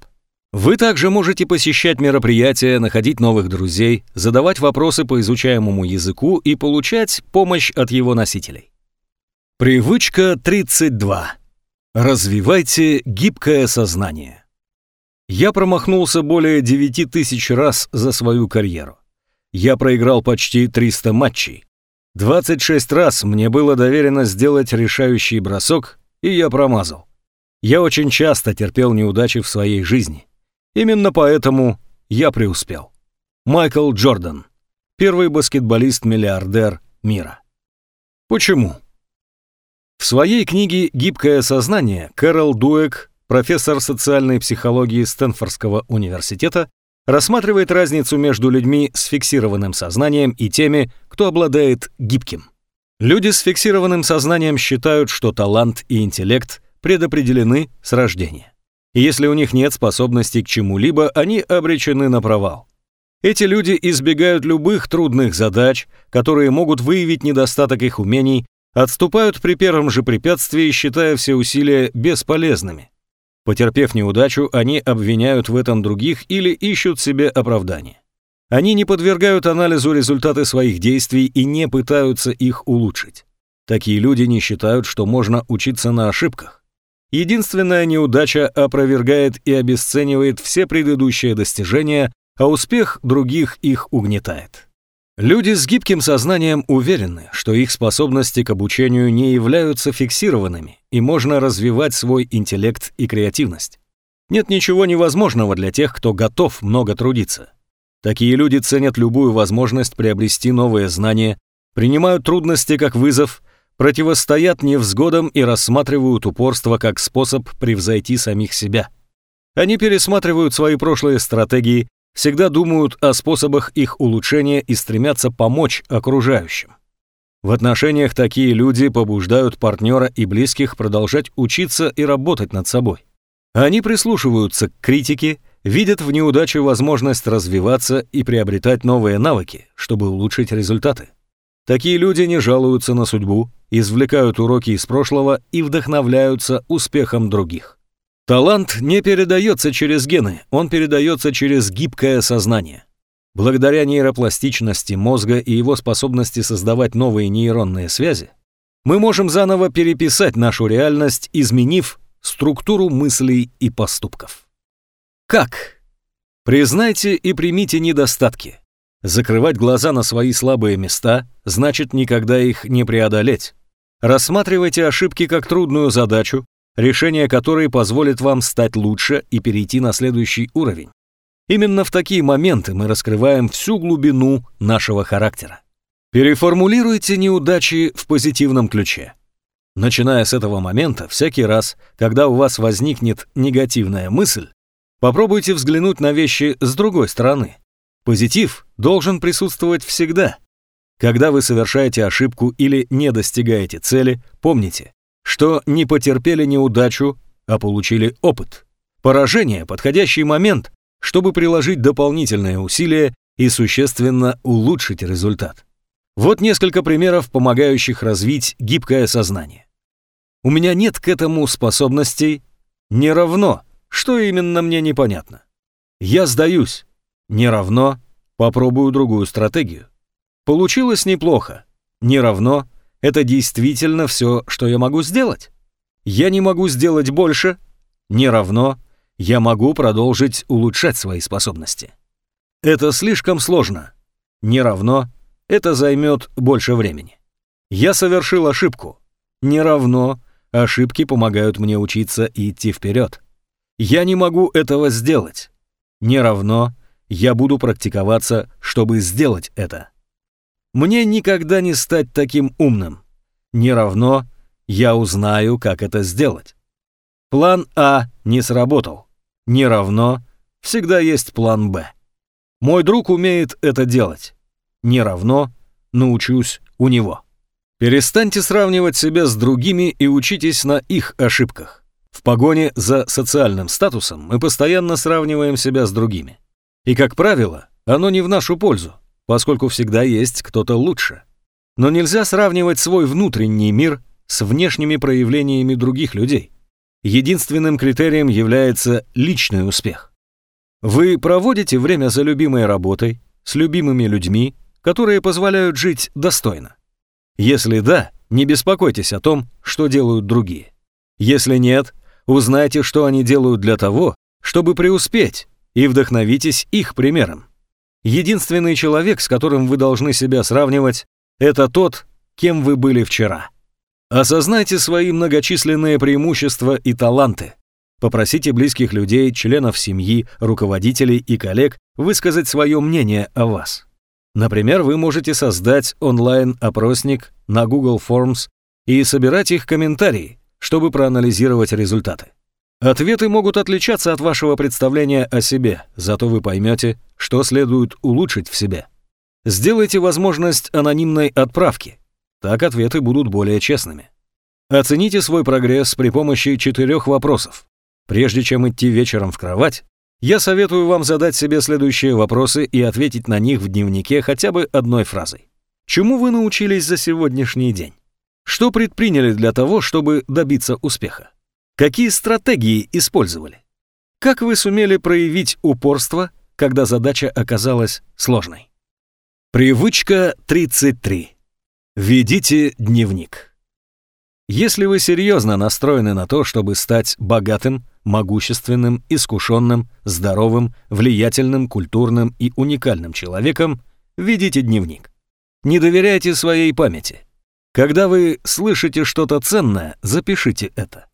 Вы также можете посещать мероприятия, находить новых друзей, задавать вопросы по изучаемому языку и получать помощь от его носителей. Привычка 32. Развивайте гибкое сознание. Я промахнулся более 9 тысяч раз за свою карьеру. Я проиграл почти 300 матчей. 26 раз мне было доверено сделать решающий бросок, и я промазал. Я очень часто терпел неудачи в своей жизни. Именно поэтому я преуспел. Майкл Джордан, первый баскетболист-миллиардер мира. Почему? В своей книге «Гибкое сознание» Кэрол Дуэк, профессор социальной психологии Стэнфордского университета, рассматривает разницу между людьми с фиксированным сознанием и теми, кто обладает гибким. Люди с фиксированным сознанием считают, что талант и интеллект предопределены с рождения. И если у них нет способностей к чему-либо, они обречены на провал. Эти люди избегают любых трудных задач, которые могут выявить недостаток их умений, отступают при первом же препятствии, считая все усилия бесполезными. Потерпев неудачу, они обвиняют в этом других или ищут себе оправдание. Они не подвергают анализу результаты своих действий и не пытаются их улучшить. Такие люди не считают, что можно учиться на ошибках. Единственная неудача опровергает и обесценивает все предыдущие достижения, а успех других их угнетает. Люди с гибким сознанием уверены, что их способности к обучению не являются фиксированными, и можно развивать свой интеллект и креативность. Нет ничего невозможного для тех, кто готов много трудиться. Такие люди ценят любую возможность приобрести новые знания, принимают трудности как вызов, противостоят невзгодам и рассматривают упорство как способ превзойти самих себя. Они пересматривают свои прошлые стратегии, всегда думают о способах их улучшения и стремятся помочь окружающим. В отношениях такие люди побуждают партнера и близких продолжать учиться и работать над собой. Они прислушиваются к критике, видят в неудаче возможность развиваться и приобретать новые навыки, чтобы улучшить результаты. Такие люди не жалуются на судьбу, извлекают уроки из прошлого и вдохновляются успехом других. Талант не передается через гены, он передается через гибкое сознание. Благодаря нейропластичности мозга и его способности создавать новые нейронные связи, мы можем заново переписать нашу реальность, изменив структуру мыслей и поступков. Как? Признайте и примите недостатки. Закрывать глаза на свои слабые места значит никогда их не преодолеть. Рассматривайте ошибки как трудную задачу, решение которой позволит вам стать лучше и перейти на следующий уровень. Именно в такие моменты мы раскрываем всю глубину нашего характера. Переформулируйте неудачи в позитивном ключе. Начиная с этого момента, всякий раз, когда у вас возникнет негативная мысль, попробуйте взглянуть на вещи с другой стороны. Позитив должен присутствовать всегда. Когда вы совершаете ошибку или не достигаете цели, помните, что не потерпели неудачу, а получили опыт. Поражение – подходящий момент, чтобы приложить дополнительные усилия и существенно улучшить результат. Вот несколько примеров, помогающих развить гибкое сознание. У меня нет к этому способностей. Не равно. Что именно мне непонятно. Я сдаюсь. Не равно. Попробую другую стратегию. Получилось неплохо. Не равно. Это действительно все, что я могу сделать. Я не могу сделать больше. Не равно. Я могу продолжить улучшать свои способности. Это слишком сложно. Не равно. Это займет больше времени. Я совершил ошибку. Не равно. Ошибки помогают мне учиться и идти вперед. Я не могу этого сделать. Не равно я буду практиковаться, чтобы сделать это. Мне никогда не стать таким умным. Не равно я узнаю, как это сделать. План А не сработал. Не равно всегда есть план Б. Мой друг умеет это делать. Не равно научусь у него. Перестаньте сравнивать себя с другими и учитесь на их ошибках. В погоне за социальным статусом мы постоянно сравниваем себя с другими. И, как правило, оно не в нашу пользу, поскольку всегда есть кто-то лучше. Но нельзя сравнивать свой внутренний мир с внешними проявлениями других людей. Единственным критерием является личный успех. Вы проводите время за любимой работой, с любимыми людьми, которые позволяют жить достойно. Если да, не беспокойтесь о том, что делают другие. Если нет, узнайте, что они делают для того, чтобы преуспеть, и вдохновитесь их примером. Единственный человек, с которым вы должны себя сравнивать, это тот, кем вы были вчера. Осознайте свои многочисленные преимущества и таланты. Попросите близких людей, членов семьи, руководителей и коллег высказать свое мнение о вас. Например, вы можете создать онлайн-опросник на Google Forms и собирать их комментарии, чтобы проанализировать результаты. Ответы могут отличаться от вашего представления о себе, зато вы поймете, что следует улучшить в себе. Сделайте возможность анонимной отправки. Так ответы будут более честными. Оцените свой прогресс при помощи четырех вопросов. Прежде чем идти вечером в кровать, я советую вам задать себе следующие вопросы и ответить на них в дневнике хотя бы одной фразой. Чему вы научились за сегодняшний день? Что предприняли для того, чтобы добиться успеха? Какие стратегии использовали? Как вы сумели проявить упорство, когда задача оказалась сложной? Привычка 33. Ведите дневник. Если вы серьезно настроены на то, чтобы стать богатым, могущественным, искушенным, здоровым, влиятельным, культурным и уникальным человеком, ведите дневник. Не доверяйте своей памяти. Когда вы слышите что-то ценное, запишите это.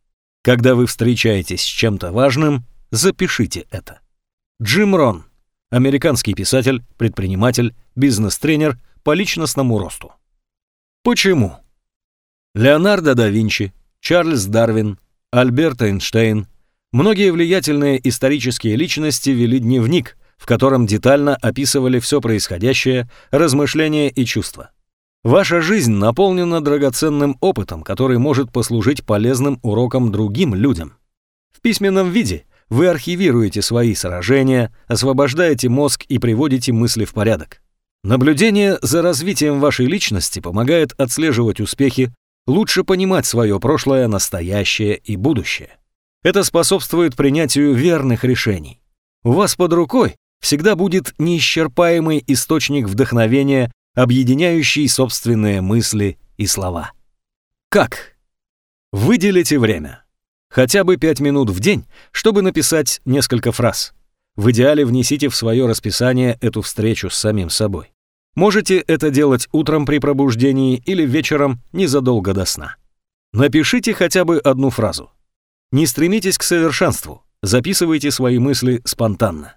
Когда вы встречаетесь с чем-то важным, запишите это. Джим Рон, американский писатель, предприниматель, бизнес-тренер по личностному росту. Почему? Леонардо да Винчи, Чарльз Дарвин, Альберт Эйнштейн, многие влиятельные исторические личности вели дневник, в котором детально описывали все происходящее, размышления и чувства. Ваша жизнь наполнена драгоценным опытом, который может послужить полезным уроком другим людям. В письменном виде вы архивируете свои сражения, освобождаете мозг и приводите мысли в порядок. Наблюдение за развитием вашей личности помогает отслеживать успехи, лучше понимать свое прошлое, настоящее и будущее. Это способствует принятию верных решений. У вас под рукой всегда будет неисчерпаемый источник вдохновения, объединяющий собственные мысли и слова. Как? Выделите время. Хотя бы 5 минут в день, чтобы написать несколько фраз. В идеале внесите в свое расписание эту встречу с самим собой. Можете это делать утром при пробуждении или вечером незадолго до сна. Напишите хотя бы одну фразу. Не стремитесь к совершенству, записывайте свои мысли спонтанно.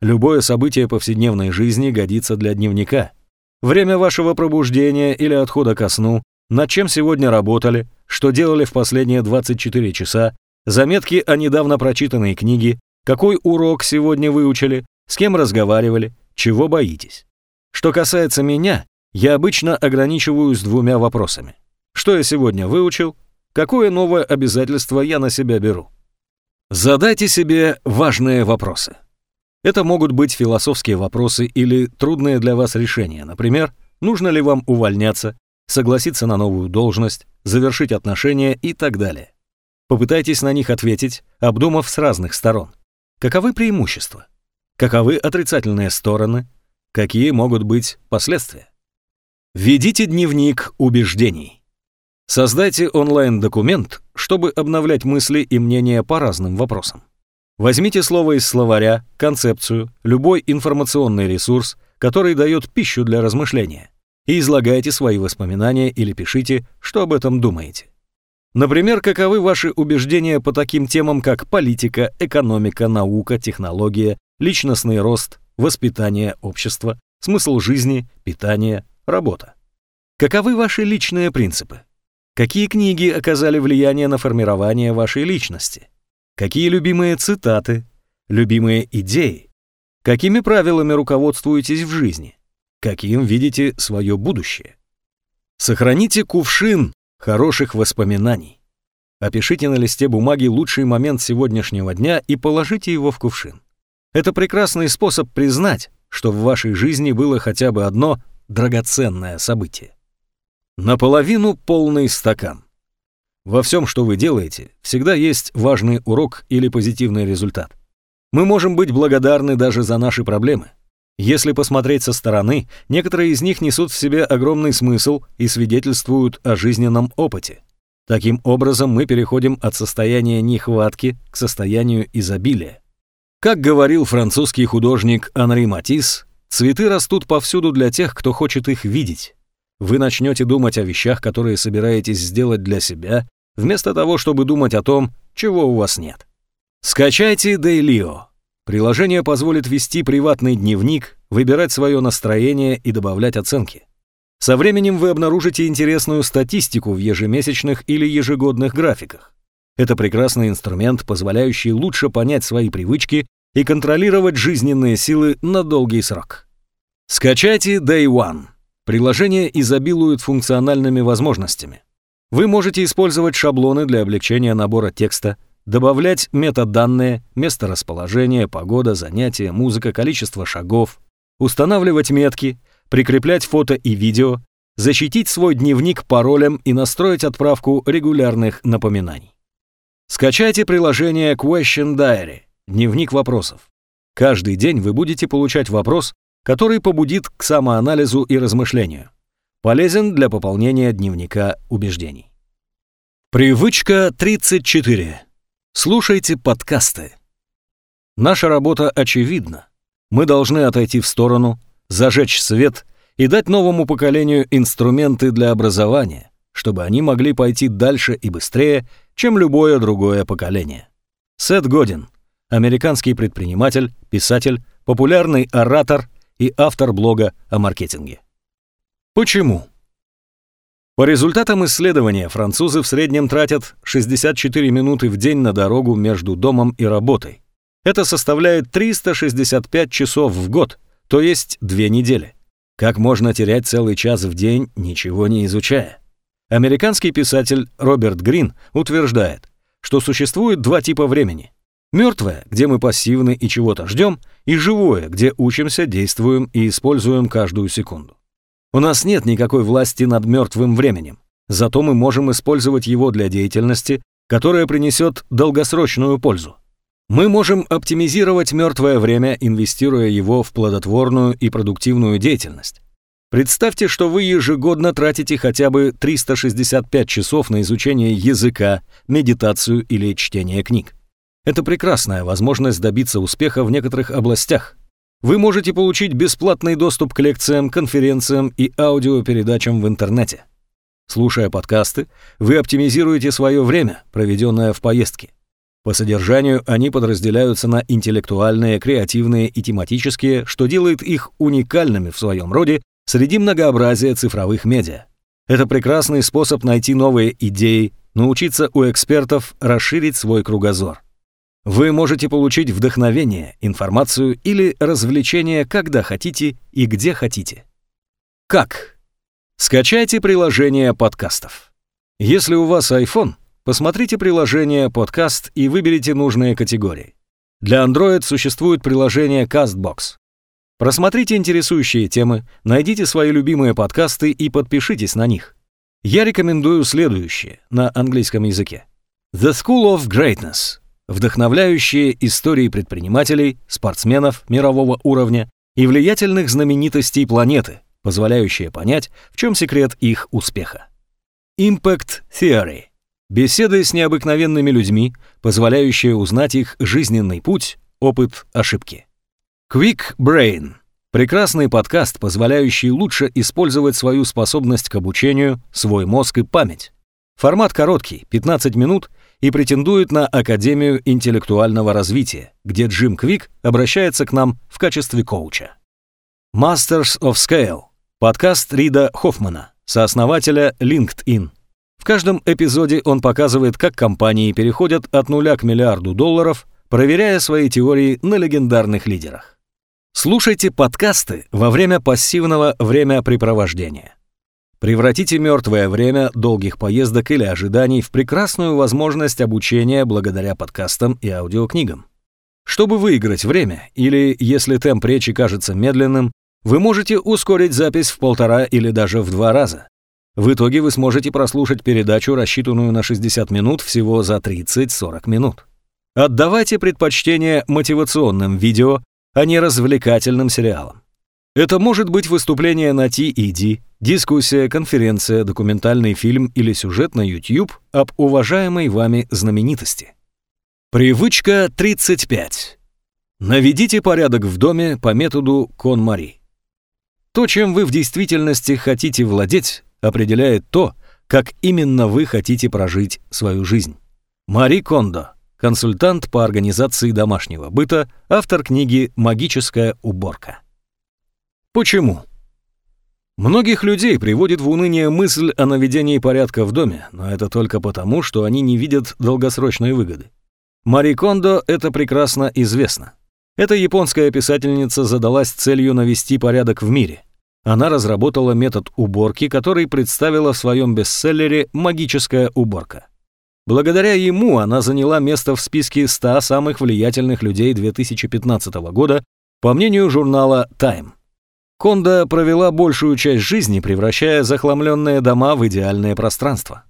Любое событие повседневной жизни годится для дневника. Время вашего пробуждения или отхода ко сну, над чем сегодня работали, что делали в последние 24 часа, заметки о недавно прочитанной книге, какой урок сегодня выучили, с кем разговаривали, чего боитесь. Что касается меня, я обычно ограничиваюсь двумя вопросами. Что я сегодня выучил? Какое новое обязательство я на себя беру? Задайте себе важные вопросы. Это могут быть философские вопросы или трудные для вас решения. Например, нужно ли вам увольняться, согласиться на новую должность, завершить отношения и так далее. Попытайтесь на них ответить, обдумав с разных сторон. Каковы преимущества? Каковы отрицательные стороны? Какие могут быть последствия? Ведите дневник убеждений. Создайте онлайн-документ, чтобы обновлять мысли и мнения по разным вопросам. Возьмите слово из словаря, концепцию, любой информационный ресурс, который дает пищу для размышления, и излагайте свои воспоминания или пишите, что об этом думаете. Например, каковы ваши убеждения по таким темам, как политика, экономика, наука, технология, личностный рост, воспитание общества, смысл жизни, питание, работа. Каковы ваши личные принципы? Какие книги оказали влияние на формирование вашей личности? Какие любимые цитаты, любимые идеи? Какими правилами руководствуетесь в жизни? Каким видите свое будущее? Сохраните кувшин хороших воспоминаний. Опишите на листе бумаги лучший момент сегодняшнего дня и положите его в кувшин. Это прекрасный способ признать, что в вашей жизни было хотя бы одно драгоценное событие. Наполовину полный стакан. Во всем, что вы делаете, всегда есть важный урок или позитивный результат. Мы можем быть благодарны даже за наши проблемы. Если посмотреть со стороны, некоторые из них несут в себе огромный смысл и свидетельствуют о жизненном опыте. Таким образом, мы переходим от состояния нехватки к состоянию изобилия. Как говорил французский художник Анри Матис, цветы растут повсюду для тех, кто хочет их видеть. Вы начнете думать о вещах, которые собираетесь сделать для себя, вместо того, чтобы думать о том, чего у вас нет. Скачайте Dailyo. Приложение позволит вести приватный дневник, выбирать свое настроение и добавлять оценки. Со временем вы обнаружите интересную статистику в ежемесячных или ежегодных графиках. Это прекрасный инструмент, позволяющий лучше понять свои привычки и контролировать жизненные силы на долгий срок. Скачайте Day One. Приложение изобилует функциональными возможностями. Вы можете использовать шаблоны для облегчения набора текста, добавлять метаданные, место расположения, погода, занятия, музыка, количество шагов, устанавливать метки, прикреплять фото и видео, защитить свой дневник паролем и настроить отправку регулярных напоминаний. Скачайте приложение Question Diary, дневник вопросов. Каждый день вы будете получать вопрос, который побудит к самоанализу и размышлению. Полезен для пополнения дневника убеждений. Привычка 34. Слушайте подкасты. Наша работа очевидна. Мы должны отойти в сторону, зажечь свет и дать новому поколению инструменты для образования, чтобы они могли пойти дальше и быстрее, чем любое другое поколение. Сет Годин, американский предприниматель, писатель, популярный оратор и автор блога о маркетинге. Почему? По результатам исследования французы в среднем тратят 64 минуты в день на дорогу между домом и работой. Это составляет 365 часов в год, то есть две недели. Как можно терять целый час в день, ничего не изучая? Американский писатель Роберт Грин утверждает, что существует два типа времени. Мертвое, где мы пассивны и чего-то ждем, и живое, где учимся, действуем и используем каждую секунду. У нас нет никакой власти над мертвым временем, зато мы можем использовать его для деятельности, которая принесет долгосрочную пользу. Мы можем оптимизировать мертвое время, инвестируя его в плодотворную и продуктивную деятельность. Представьте, что вы ежегодно тратите хотя бы 365 часов на изучение языка, медитацию или чтение книг. Это прекрасная возможность добиться успеха в некоторых областях. Вы можете получить бесплатный доступ к лекциям, конференциям и аудиопередачам в интернете. Слушая подкасты, вы оптимизируете свое время, проведенное в поездке. По содержанию они подразделяются на интеллектуальные, креативные и тематические, что делает их уникальными в своем роде среди многообразия цифровых медиа. Это прекрасный способ найти новые идеи, научиться у экспертов расширить свой кругозор. Вы можете получить вдохновение, информацию или развлечение, когда хотите и где хотите. Как? Скачайте приложение подкастов. Если у вас iPhone, посмотрите приложение подкаст и выберите нужные категории. Для Android существует приложение CastBox. Просмотрите интересующие темы, найдите свои любимые подкасты и подпишитесь на них. Я рекомендую следующее на английском языке. The School of Greatness вдохновляющие истории предпринимателей, спортсменов мирового уровня и влиятельных знаменитостей планеты, позволяющие понять, в чем секрет их успеха. Impact Theory – беседы с необыкновенными людьми, позволяющие узнать их жизненный путь, опыт, ошибки. Quick Brain – прекрасный подкаст, позволяющий лучше использовать свою способность к обучению, свой мозг и память. Формат короткий, 15 минут, и претендует на Академию интеллектуального развития, где Джим Квик обращается к нам в качестве коуча. Masters of Scale – подкаст Рида Хоффмана, сооснователя LinkedIn. В каждом эпизоде он показывает, как компании переходят от нуля к миллиарду долларов, проверяя свои теории на легендарных лидерах. Слушайте подкасты во время пассивного времяпрепровождения. Превратите мертвое время долгих поездок или ожиданий в прекрасную возможность обучения благодаря подкастам и аудиокнигам. Чтобы выиграть время, или если темп речи кажется медленным, вы можете ускорить запись в полтора или даже в два раза. В итоге вы сможете прослушать передачу, рассчитанную на 60 минут, всего за 30-40 минут. Отдавайте предпочтение мотивационным видео, а не развлекательным сериалам. Это может быть выступление на TED, дискуссия, конференция, документальный фильм или сюжет на YouTube об уважаемой вами знаменитости. Привычка 35. Наведите порядок в доме по методу Кон-Мари. То, чем вы в действительности хотите владеть, определяет то, как именно вы хотите прожить свою жизнь. Мари Кондо, консультант по организации домашнего быта, автор книги «Магическая уборка». Почему? Многих людей приводит в уныние мысль о наведении порядка в доме, но это только потому, что они не видят долгосрочной выгоды. Мари Кондо это прекрасно известно. Эта японская писательница задалась целью навести порядок в мире. Она разработала метод уборки, который представила в своем бестселлере «Магическая уборка». Благодаря ему она заняла место в списке 100 самых влиятельных людей 2015 года, по мнению журнала Time. Конда провела большую часть жизни, превращая захламленные дома в идеальное пространство.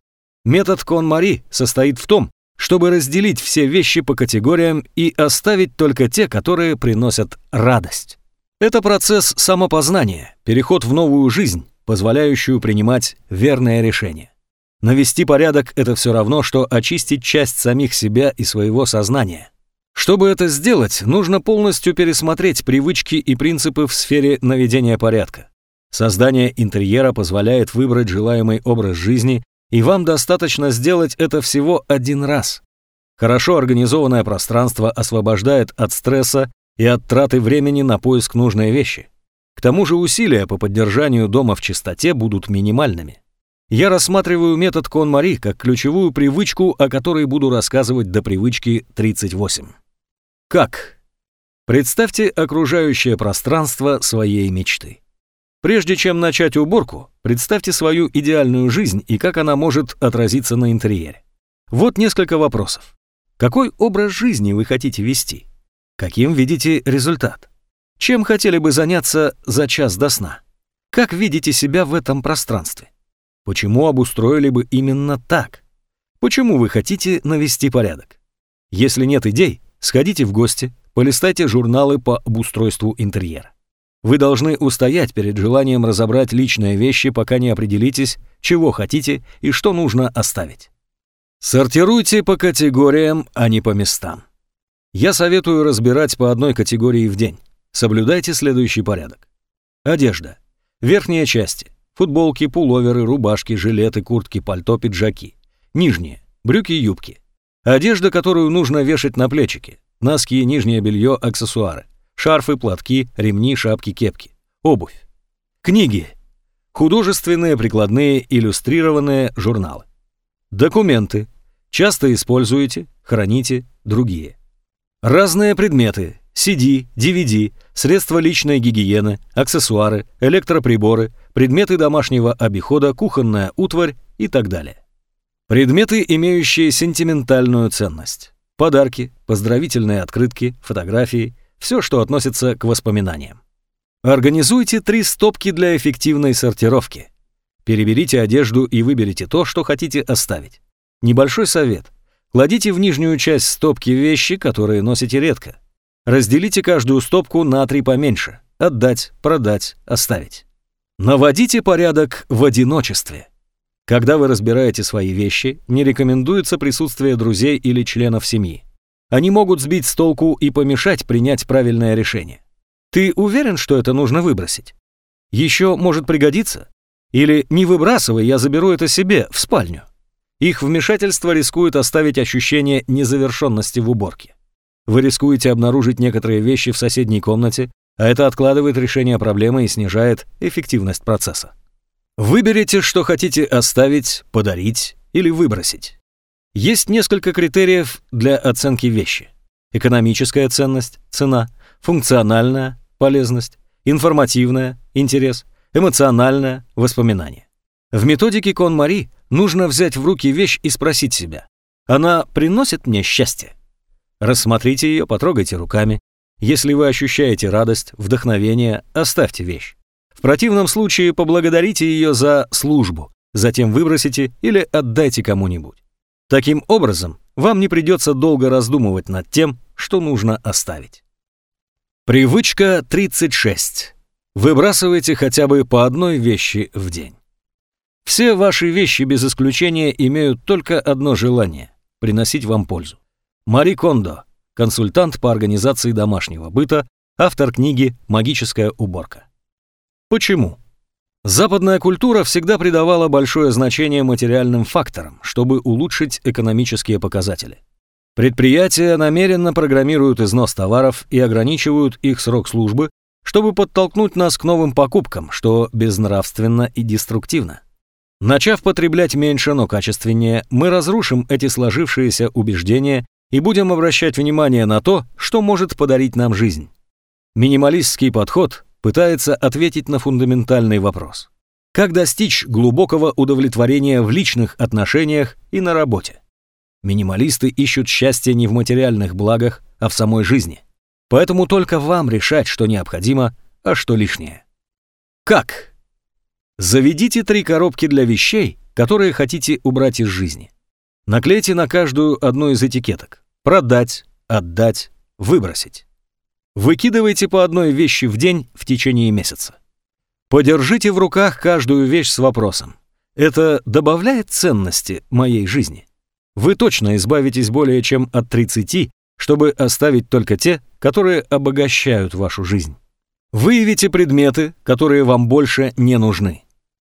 Метод Кон-Мари состоит в том, чтобы разделить все вещи по категориям и оставить только те, которые приносят радость. Это процесс самопознания, переход в новую жизнь, позволяющую принимать верное решение. Навести порядок – это все равно, что очистить часть самих себя и своего сознания. Чтобы это сделать, нужно полностью пересмотреть привычки и принципы в сфере наведения порядка. Создание интерьера позволяет выбрать желаемый образ жизни, и вам достаточно сделать это всего один раз. Хорошо организованное пространство освобождает от стресса и от траты времени на поиск нужной вещи. К тому же усилия по поддержанию дома в чистоте будут минимальными. Я рассматриваю метод Кон-Мари как ключевую привычку, о которой буду рассказывать до привычки 38. Как? Представьте окружающее пространство своей мечты. Прежде чем начать уборку, представьте свою идеальную жизнь и как она может отразиться на интерьере. Вот несколько вопросов. Какой образ жизни вы хотите вести? Каким видите результат? Чем хотели бы заняться за час до сна? Как видите себя в этом пространстве? Почему обустроили бы именно так? Почему вы хотите навести порядок? Если нет идей, сходите в гости, полистайте журналы по обустройству интерьера. Вы должны устоять перед желанием разобрать личные вещи, пока не определитесь, чего хотите и что нужно оставить. Сортируйте по категориям, а не по местам. Я советую разбирать по одной категории в день. Соблюдайте следующий порядок. Одежда. Верхние части. Футболки, пуловеры, рубашки, жилеты, куртки, пальто, пиджаки. Нижние. Брюки, юбки. Одежда, которую нужно вешать на плечики. Носки, нижнее белье, аксессуары. Шарфы, платки, ремни, шапки, кепки. Обувь. Книги. Художественные, прикладные, иллюстрированные журналы. Документы. Часто используете, храните другие. Разные предметы. CD, DVD, средства личной гигиены, аксессуары, электроприборы, предметы домашнего обихода, кухонная утварь и так далее. Предметы, имеющие сентиментальную ценность. Подарки, поздравительные открытки, фотографии, все, что относится к воспоминаниям. Организуйте три стопки для эффективной сортировки. Переберите одежду и выберите то, что хотите оставить. Небольшой совет. Кладите в нижнюю часть стопки вещи, которые носите редко. Разделите каждую стопку на три поменьше. Отдать, продать, оставить. Наводите порядок в одиночестве. Когда вы разбираете свои вещи, не рекомендуется присутствие друзей или членов семьи. Они могут сбить с толку и помешать принять правильное решение. Ты уверен, что это нужно выбросить? Еще может пригодиться? Или не выбрасывай, я заберу это себе в спальню. Их вмешательство рискует оставить ощущение незавершенности в уборке. Вы рискуете обнаружить некоторые вещи в соседней комнате, а это откладывает решение проблемы и снижает эффективность процесса. Выберите, что хотите оставить, подарить или выбросить. Есть несколько критериев для оценки вещи. Экономическая ценность, цена, функциональная, полезность, информативная, интерес, эмоциональная, воспоминание. В методике Кон-Мари нужно взять в руки вещь и спросить себя, она приносит мне счастье? Рассмотрите ее, потрогайте руками. Если вы ощущаете радость, вдохновение, оставьте вещь. В противном случае поблагодарите ее за службу, затем выбросите или отдайте кому-нибудь. Таким образом, вам не придется долго раздумывать над тем, что нужно оставить. Привычка 36. Выбрасывайте хотя бы по одной вещи в день. Все ваши вещи без исключения имеют только одно желание – приносить вам пользу. Мари Кондо, консультант по организации домашнего быта, автор книги «Магическая уборка». Почему? Западная культура всегда придавала большое значение материальным факторам, чтобы улучшить экономические показатели. Предприятия намеренно программируют износ товаров и ограничивают их срок службы, чтобы подтолкнуть нас к новым покупкам, что безнравственно и деструктивно. Начав потреблять меньше, но качественнее, мы разрушим эти сложившиеся убеждения и будем обращать внимание на то, что может подарить нам жизнь. Минималистский подход пытается ответить на фундаментальный вопрос. Как достичь глубокого удовлетворения в личных отношениях и на работе? Минималисты ищут счастье не в материальных благах, а в самой жизни. Поэтому только вам решать, что необходимо, а что лишнее. Как? Заведите три коробки для вещей, которые хотите убрать из жизни. Наклейте на каждую одну из этикеток. Продать, отдать, выбросить. Выкидывайте по одной вещи в день в течение месяца. Подержите в руках каждую вещь с вопросом. Это добавляет ценности моей жизни? Вы точно избавитесь более чем от 30, чтобы оставить только те, которые обогащают вашу жизнь. Выявите предметы, которые вам больше не нужны.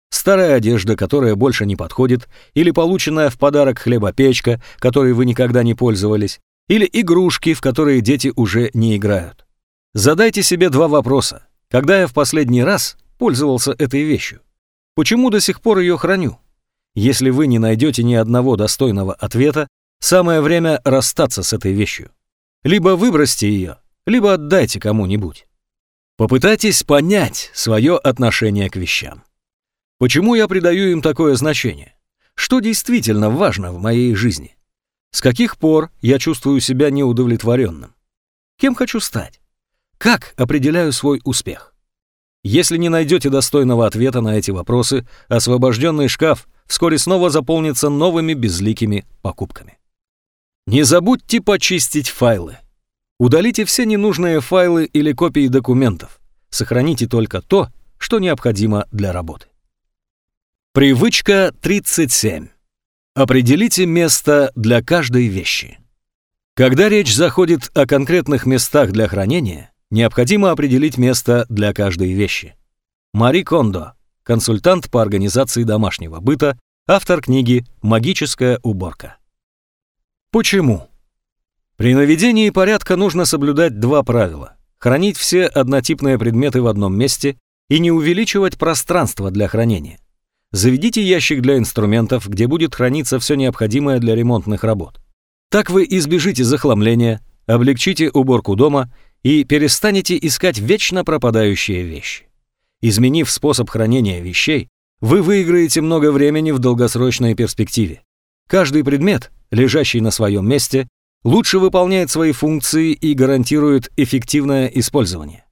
Старая одежда, которая больше не подходит, или полученная в подарок хлебопечка, которой вы никогда не пользовались, или игрушки, в которые дети уже не играют. Задайте себе два вопроса. Когда я в последний раз пользовался этой вещью? Почему до сих пор ее храню? Если вы не найдете ни одного достойного ответа, самое время расстаться с этой вещью. Либо выбросьте ее, либо отдайте кому-нибудь. Попытайтесь понять свое отношение к вещам. Почему я придаю им такое значение? Что действительно важно в моей жизни? С каких пор я чувствую себя неудовлетворенным? Кем хочу стать? Как определяю свой успех? Если не найдете достойного ответа на эти вопросы, освобожденный шкаф вскоре снова заполнится новыми безликими покупками. Не забудьте почистить файлы. Удалите все ненужные файлы или копии документов. Сохраните только то, что необходимо для работы. Привычка 37. Определите место для каждой вещи. Когда речь заходит о конкретных местах для хранения, необходимо определить место для каждой вещи. Мари Кондо, консультант по организации домашнего быта, автор книги «Магическая уборка». Почему? При наведении порядка нужно соблюдать два правила. Хранить все однотипные предметы в одном месте и не увеличивать пространство для хранения. Заведите ящик для инструментов, где будет храниться все необходимое для ремонтных работ. Так вы избежите захламления, облегчите уборку дома и перестанете искать вечно пропадающие вещи. Изменив способ хранения вещей, вы выиграете много времени в долгосрочной перспективе. Каждый предмет, лежащий на своем месте, лучше выполняет свои функции и гарантирует эффективное использование.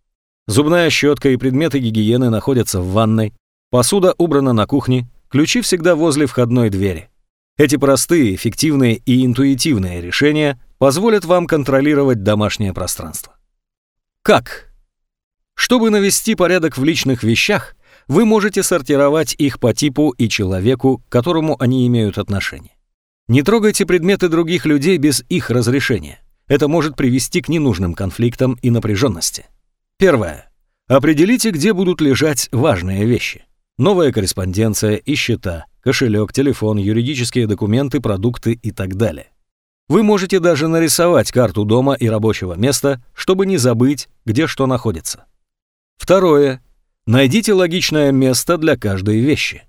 Зубная щетка и предметы гигиены находятся в ванной, Посуда убрана на кухне, ключи всегда возле входной двери. Эти простые, эффективные и интуитивные решения позволят вам контролировать домашнее пространство. Как? Чтобы навести порядок в личных вещах, вы можете сортировать их по типу и человеку, к которому они имеют отношение. Не трогайте предметы других людей без их разрешения. Это может привести к ненужным конфликтам и напряженности. Первое. Определите, где будут лежать важные вещи. Новая корреспонденция и счета, кошелек, телефон, юридические документы, продукты и так далее. Вы можете даже нарисовать карту дома и рабочего места, чтобы не забыть, где что находится. Второе. Найдите логичное место для каждой вещи.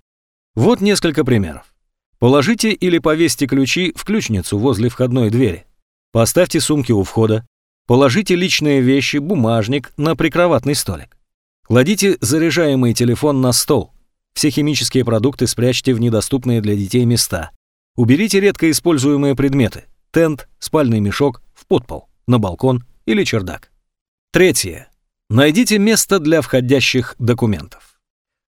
Вот несколько примеров. Положите или повесьте ключи в ключницу возле входной двери. Поставьте сумки у входа. Положите личные вещи, бумажник на прикроватный столик. Кладите заряжаемый телефон на стол. Все химические продукты спрячьте в недоступные для детей места. Уберите редко используемые предметы – тент, спальный мешок, в подпол, на балкон или чердак. Третье. Найдите место для входящих документов.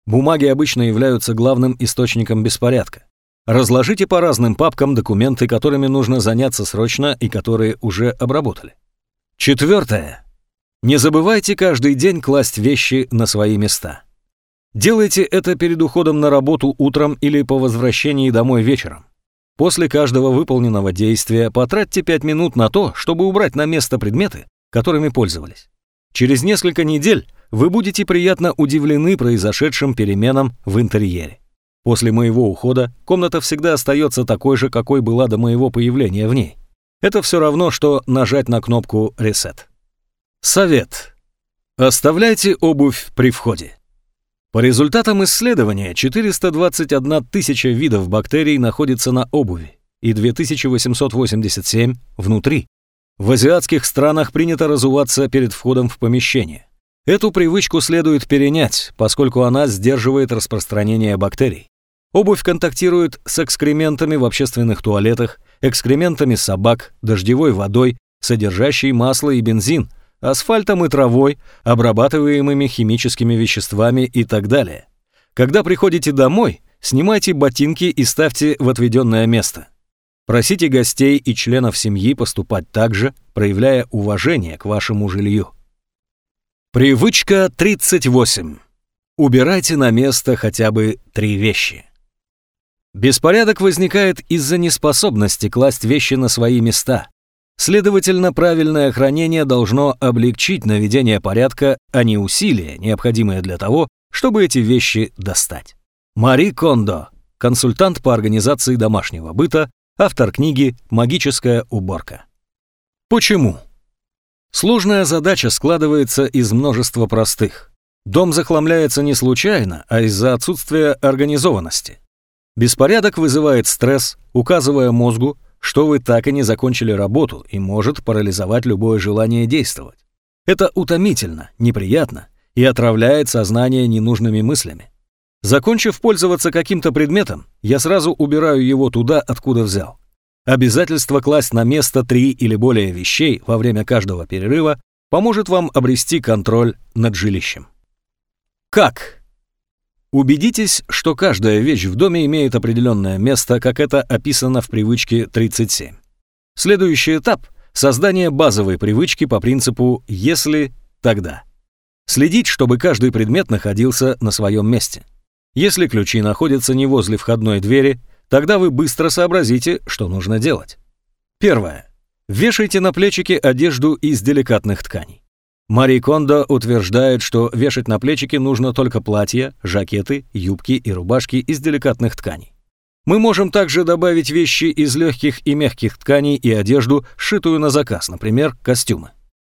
Бумаги обычно являются главным источником беспорядка. Разложите по разным папкам документы, которыми нужно заняться срочно и которые уже обработали. Четвертое. Не забывайте каждый день класть вещи на свои места. Делайте это перед уходом на работу утром или по возвращении домой вечером. После каждого выполненного действия потратьте 5 минут на то, чтобы убрать на место предметы, которыми пользовались. Через несколько недель вы будете приятно удивлены произошедшим переменам в интерьере. После моего ухода комната всегда остается такой же, какой была до моего появления в ней. Это все равно, что нажать на кнопку «Reset». Совет. Оставляйте обувь при входе. По результатам исследования 421 тысяча видов бактерий находится на обуви и 2887 внутри. В азиатских странах принято разуваться перед входом в помещение. Эту привычку следует перенять, поскольку она сдерживает распространение бактерий. Обувь контактирует с экскрементами в общественных туалетах, экскрементами собак, дождевой водой, содержащей масло и бензин – асфальтом и травой, обрабатываемыми химическими веществами и так далее. Когда приходите домой, снимайте ботинки и ставьте в отведенное место. Просите гостей и членов семьи поступать так же, проявляя уважение к вашему жилью. Привычка 38. Убирайте на место хотя бы три вещи. Беспорядок возникает из-за неспособности класть вещи на свои места. Следовательно, правильное хранение должно облегчить наведение порядка, а не усилия, необходимые для того, чтобы эти вещи достать. Мари Кондо, консультант по организации домашнего быта, автор книги «Магическая уборка». Почему? Сложная задача складывается из множества простых. Дом захламляется не случайно, а из-за отсутствия организованности. Беспорядок вызывает стресс, указывая мозгу, что вы так и не закончили работу и может парализовать любое желание действовать. Это утомительно, неприятно и отравляет сознание ненужными мыслями. Закончив пользоваться каким-то предметом, я сразу убираю его туда, откуда взял. Обязательство класть на место три или более вещей во время каждого перерыва поможет вам обрести контроль над жилищем. Как? Убедитесь, что каждая вещь в доме имеет определенное место, как это описано в привычке 37. Следующий этап – создание базовой привычки по принципу «если, тогда». Следить, чтобы каждый предмет находился на своем месте. Если ключи находятся не возле входной двери, тогда вы быстро сообразите, что нужно делать. Первое. Вешайте на плечики одежду из деликатных тканей. Мари Кондо утверждает, что вешать на плечики нужно только платья, жакеты, юбки и рубашки из деликатных тканей. Мы можем также добавить вещи из легких и мягких тканей и одежду, сшитую на заказ, например, костюмы.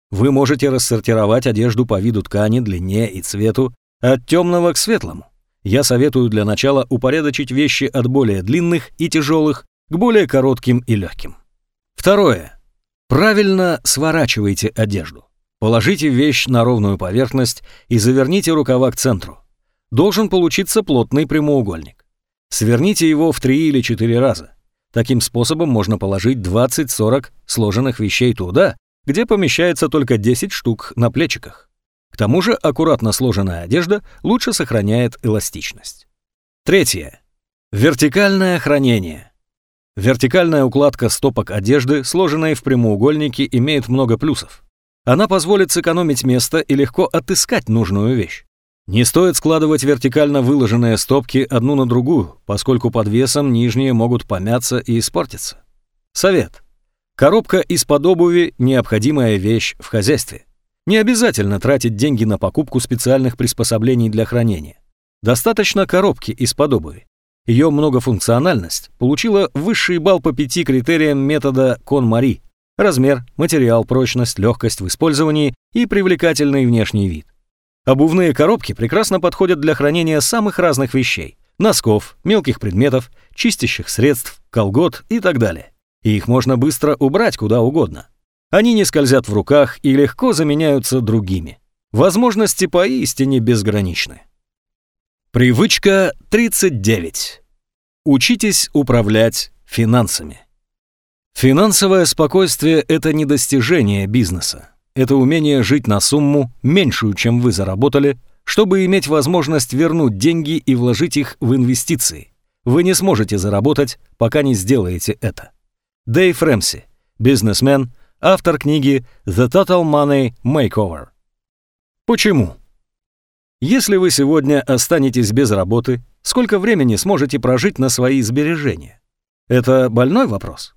Вы можете рассортировать одежду по виду ткани, длине и цвету, от темного к светлому я советую для начала упорядочить вещи от более длинных и тяжелых к более коротким и легким. Второе. Правильно сворачивайте одежду. Положите вещь на ровную поверхность и заверните рукава к центру. Должен получиться плотный прямоугольник. Сверните его в 3 или 4 раза. Таким способом можно положить 20-40 сложенных вещей туда, где помещается только 10 штук на плечиках. К тому же аккуратно сложенная одежда лучше сохраняет эластичность. Третье. Вертикальное хранение. Вертикальная укладка стопок одежды, сложенной в прямоугольники, имеет много плюсов. Она позволит сэкономить место и легко отыскать нужную вещь. Не стоит складывать вертикально выложенные стопки одну на другую, поскольку под весом нижние могут помяться и испортиться. Совет. Коробка из-под обуви – необходимая вещь в хозяйстве. Не обязательно тратить деньги на покупку специальных приспособлений для хранения. Достаточно коробки из-под обуви. Ее многофункциональность получила высший балл по пяти критериям метода Кон-Мари. Размер, материал, прочность, легкость в использовании и привлекательный внешний вид. Обувные коробки прекрасно подходят для хранения самых разных вещей. Носков, мелких предметов, чистящих средств, колгот и так далее. И их можно быстро убрать куда угодно. Они не скользят в руках и легко заменяются другими. Возможности поистине безграничны. Привычка 39. Учитесь управлять финансами. Финансовое спокойствие – это не достижение бизнеса. Это умение жить на сумму, меньшую, чем вы заработали, чтобы иметь возможность вернуть деньги и вложить их в инвестиции. Вы не сможете заработать, пока не сделаете это. Дэйв Рэмси, бизнесмен – автор книги «The Total Money Makeover». Почему? Если вы сегодня останетесь без работы, сколько времени сможете прожить на свои сбережения? Это больной вопрос?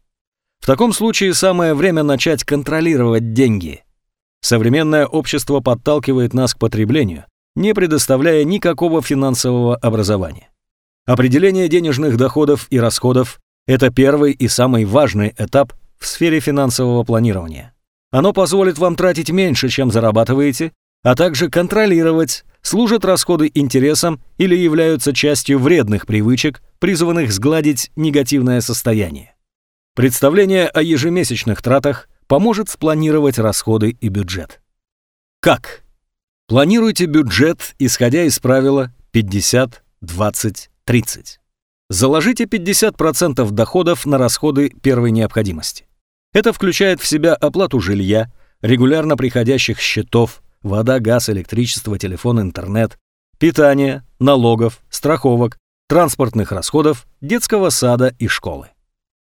В таком случае самое время начать контролировать деньги. Современное общество подталкивает нас к потреблению, не предоставляя никакого финансового образования. Определение денежных доходов и расходов – это первый и самый важный этап в сфере финансового планирования. Оно позволит вам тратить меньше, чем зарабатываете, а также контролировать, служат расходы интересам или являются частью вредных привычек, призванных сгладить негативное состояние. Представление о ежемесячных тратах поможет спланировать расходы и бюджет. Как? Планируйте бюджет, исходя из правила 50, 20, 30. Заложите 50% доходов на расходы первой необходимости. Это включает в себя оплату жилья, регулярно приходящих счетов, вода, газ, электричество, телефон, интернет, питание, налогов, страховок, транспортных расходов, детского сада и школы.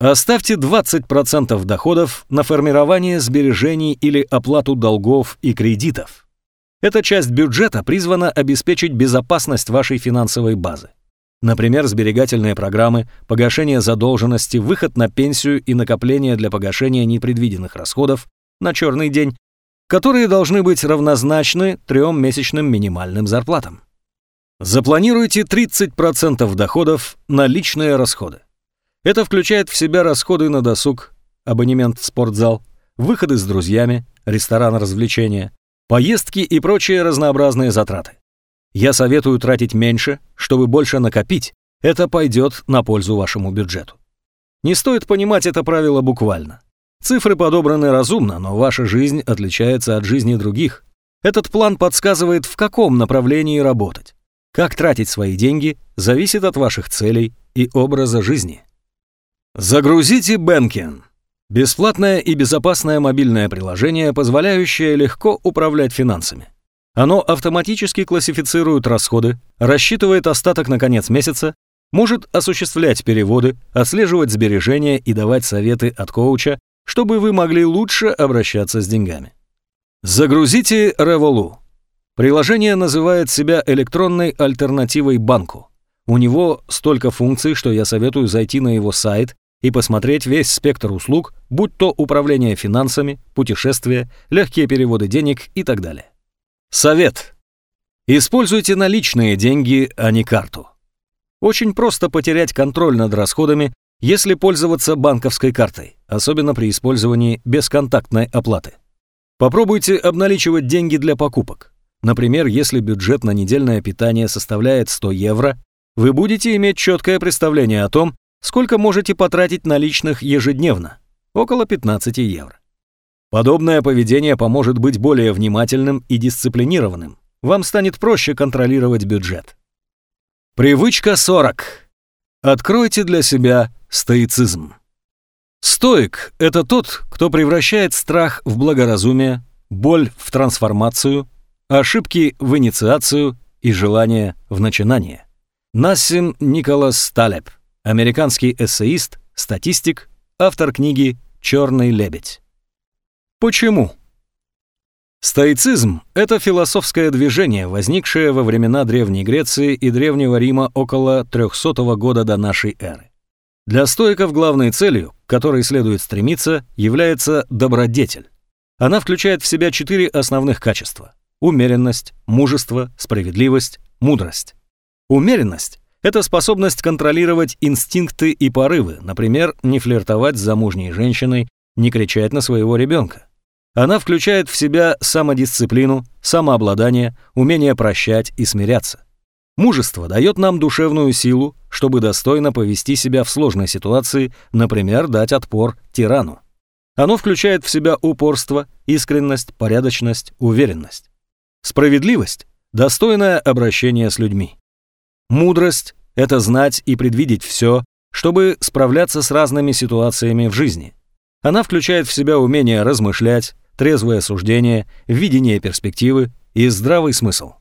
Оставьте 20% доходов на формирование сбережений или оплату долгов и кредитов. Эта часть бюджета призвана обеспечить безопасность вашей финансовой базы. Например, сберегательные программы, погашение задолженности, выход на пенсию и накопление для погашения непредвиденных расходов на черный день, которые должны быть равнозначны трем месячным минимальным зарплатам. Запланируйте 30% доходов на личные расходы. Это включает в себя расходы на досуг, абонемент в спортзал, выходы с друзьями, ресторан развлечения, поездки и прочие разнообразные затраты. Я советую тратить меньше, чтобы больше накопить. Это пойдет на пользу вашему бюджету. Не стоит понимать это правило буквально. Цифры подобраны разумно, но ваша жизнь отличается от жизни других. Этот план подсказывает, в каком направлении работать. Как тратить свои деньги зависит от ваших целей и образа жизни. Загрузите Бенкин. Бесплатное и безопасное мобильное приложение, позволяющее легко управлять финансами. Оно автоматически классифицирует расходы, рассчитывает остаток на конец месяца, может осуществлять переводы, отслеживать сбережения и давать советы от коуча, чтобы вы могли лучше обращаться с деньгами. Загрузите Revolu. Приложение называет себя электронной альтернативой банку. У него столько функций, что я советую зайти на его сайт и посмотреть весь спектр услуг, будь то управление финансами, путешествия, легкие переводы денег и так далее. Совет. Используйте наличные деньги, а не карту. Очень просто потерять контроль над расходами, если пользоваться банковской картой, особенно при использовании бесконтактной оплаты. Попробуйте обналичивать деньги для покупок. Например, если бюджет на недельное питание составляет 100 евро, вы будете иметь четкое представление о том, сколько можете потратить наличных ежедневно – около 15 евро. Подобное поведение поможет быть более внимательным и дисциплинированным. Вам станет проще контролировать бюджет. Привычка 40. Откройте для себя стоицизм. Стоик – это тот, кто превращает страх в благоразумие, боль в трансформацию, ошибки в инициацию и желание в начинание. Нассим Николас Талеб, американский эссеист, статистик, автор книги «Черный лебедь». Почему? Стоицизм – это философское движение, возникшее во времена Древней Греции и Древнего Рима около 300 года до нашей эры. Для стоиков главной целью, к которой следует стремиться, является добродетель. Она включает в себя четыре основных качества – умеренность, мужество, справедливость, мудрость. Умеренность – это способность контролировать инстинкты и порывы, например, не флиртовать с замужней женщиной, не кричать на своего ребенка. Она включает в себя самодисциплину, самообладание, умение прощать и смиряться. Мужество дает нам душевную силу, чтобы достойно повести себя в сложной ситуации, например, дать отпор тирану. Оно включает в себя упорство, искренность, порядочность, уверенность. Справедливость – достойное обращение с людьми. Мудрость – это знать и предвидеть все, чтобы справляться с разными ситуациями в жизни. Она включает в себя умение размышлять, трезвое суждение, видение перспективы и здравый смысл.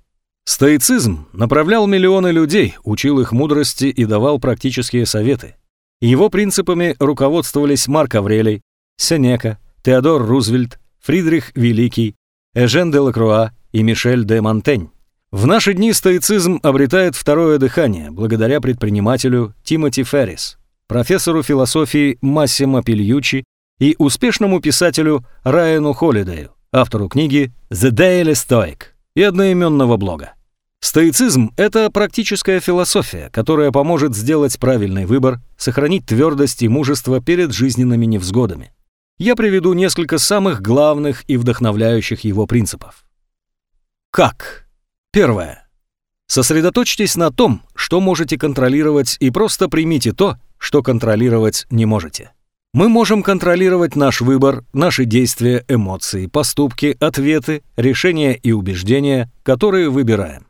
Стоицизм направлял миллионы людей, учил их мудрости и давал практические советы. Его принципами руководствовались Марк Аврелий, Сенека, Теодор Рузвельт, Фридрих Великий, Эжен де Лакруа и Мишель де Монтень. В наши дни стоицизм обретает второе дыхание благодаря предпринимателю Тимоти Феррис, профессору философии Массимо Пильючи и успешному писателю Райану Холидею, автору книги «The Daily Stoic» и одноименного блога. Стоицизм – это практическая философия, которая поможет сделать правильный выбор, сохранить твердость и мужество перед жизненными невзгодами. Я приведу несколько самых главных и вдохновляющих его принципов. Как? Первое. Сосредоточьтесь на том, что можете контролировать, и просто примите то, что контролировать не можете. Мы можем контролировать наш выбор, наши действия, эмоции, поступки, ответы, решения и убеждения, которые выбираем.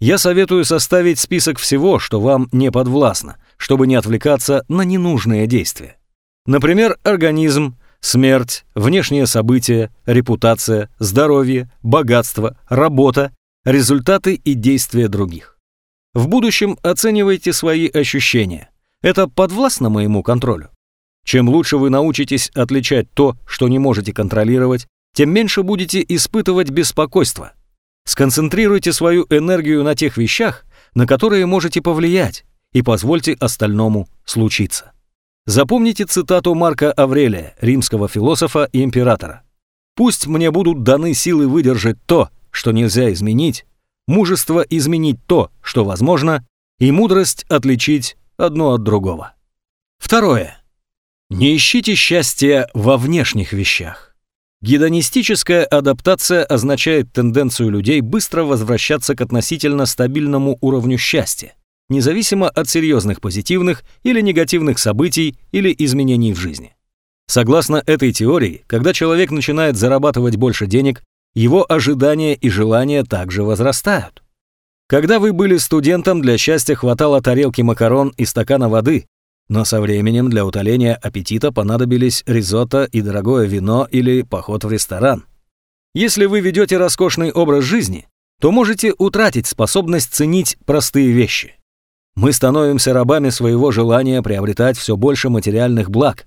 Я советую составить список всего, что вам не подвластно, чтобы не отвлекаться на ненужные действия. Например, организм, смерть, внешние события, репутация, здоровье, богатство, работа, результаты и действия других. В будущем оценивайте свои ощущения. Это подвластно моему контролю? Чем лучше вы научитесь отличать то, что не можете контролировать, тем меньше будете испытывать беспокойство. Сконцентрируйте свою энергию на тех вещах, на которые можете повлиять, и позвольте остальному случиться. Запомните цитату Марка Аврелия, римского философа и императора. «Пусть мне будут даны силы выдержать то, что нельзя изменить, мужество изменить то, что возможно, и мудрость отличить одно от другого». Второе. Не ищите счастья во внешних вещах. Гедонистическая адаптация означает тенденцию людей быстро возвращаться к относительно стабильному уровню счастья, независимо от серьезных позитивных или негативных событий или изменений в жизни. Согласно этой теории, когда человек начинает зарабатывать больше денег, его ожидания и желания также возрастают. Когда вы были студентом, для счастья хватало тарелки макарон и стакана воды, но со временем для утоления аппетита понадобились ризотто и дорогое вино или поход в ресторан. Если вы ведете роскошный образ жизни, то можете утратить способность ценить простые вещи. Мы становимся рабами своего желания приобретать все больше материальных благ.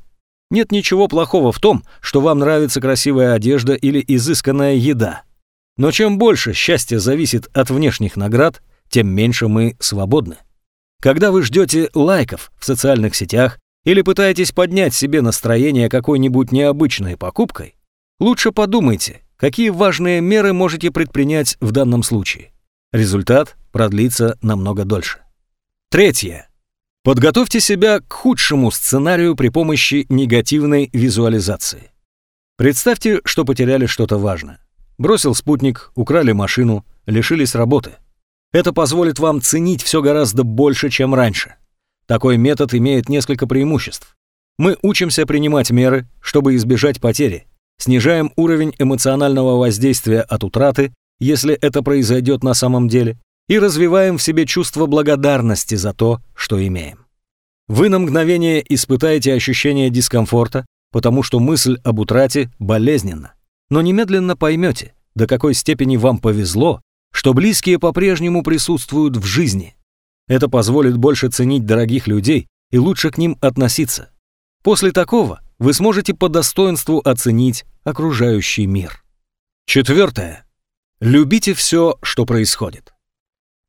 Нет ничего плохого в том, что вам нравится красивая одежда или изысканная еда. Но чем больше счастье зависит от внешних наград, тем меньше мы свободны. Когда вы ждете лайков в социальных сетях или пытаетесь поднять себе настроение какой-нибудь необычной покупкой, лучше подумайте, какие важные меры можете предпринять в данном случае. Результат продлится намного дольше. Третье. Подготовьте себя к худшему сценарию при помощи негативной визуализации. Представьте, что потеряли что-то важное. Бросил спутник, украли машину, лишились работы. Это позволит вам ценить все гораздо больше, чем раньше. Такой метод имеет несколько преимуществ. Мы учимся принимать меры, чтобы избежать потери, снижаем уровень эмоционального воздействия от утраты, если это произойдет на самом деле, и развиваем в себе чувство благодарности за то, что имеем. Вы на мгновение испытаете ощущение дискомфорта, потому что мысль об утрате болезненна, но немедленно поймете, до какой степени вам повезло, что близкие по-прежнему присутствуют в жизни. Это позволит больше ценить дорогих людей и лучше к ним относиться. После такого вы сможете по достоинству оценить окружающий мир. Четвертое. Любите все, что происходит.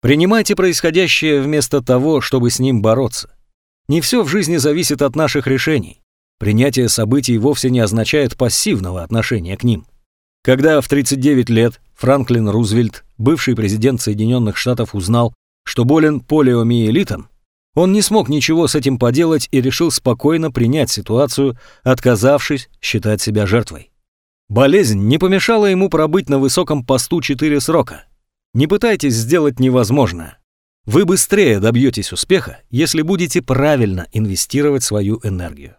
Принимайте происходящее вместо того, чтобы с ним бороться. Не все в жизни зависит от наших решений. Принятие событий вовсе не означает пассивного отношения к ним. Когда в 39 лет Франклин Рузвельт, бывший президент Соединенных Штатов, узнал, что болен полиомиелитом, он не смог ничего с этим поделать и решил спокойно принять ситуацию, отказавшись считать себя жертвой. Болезнь не помешала ему пробыть на высоком посту 4 срока. Не пытайтесь сделать невозможное. Вы быстрее добьетесь успеха, если будете правильно инвестировать свою энергию.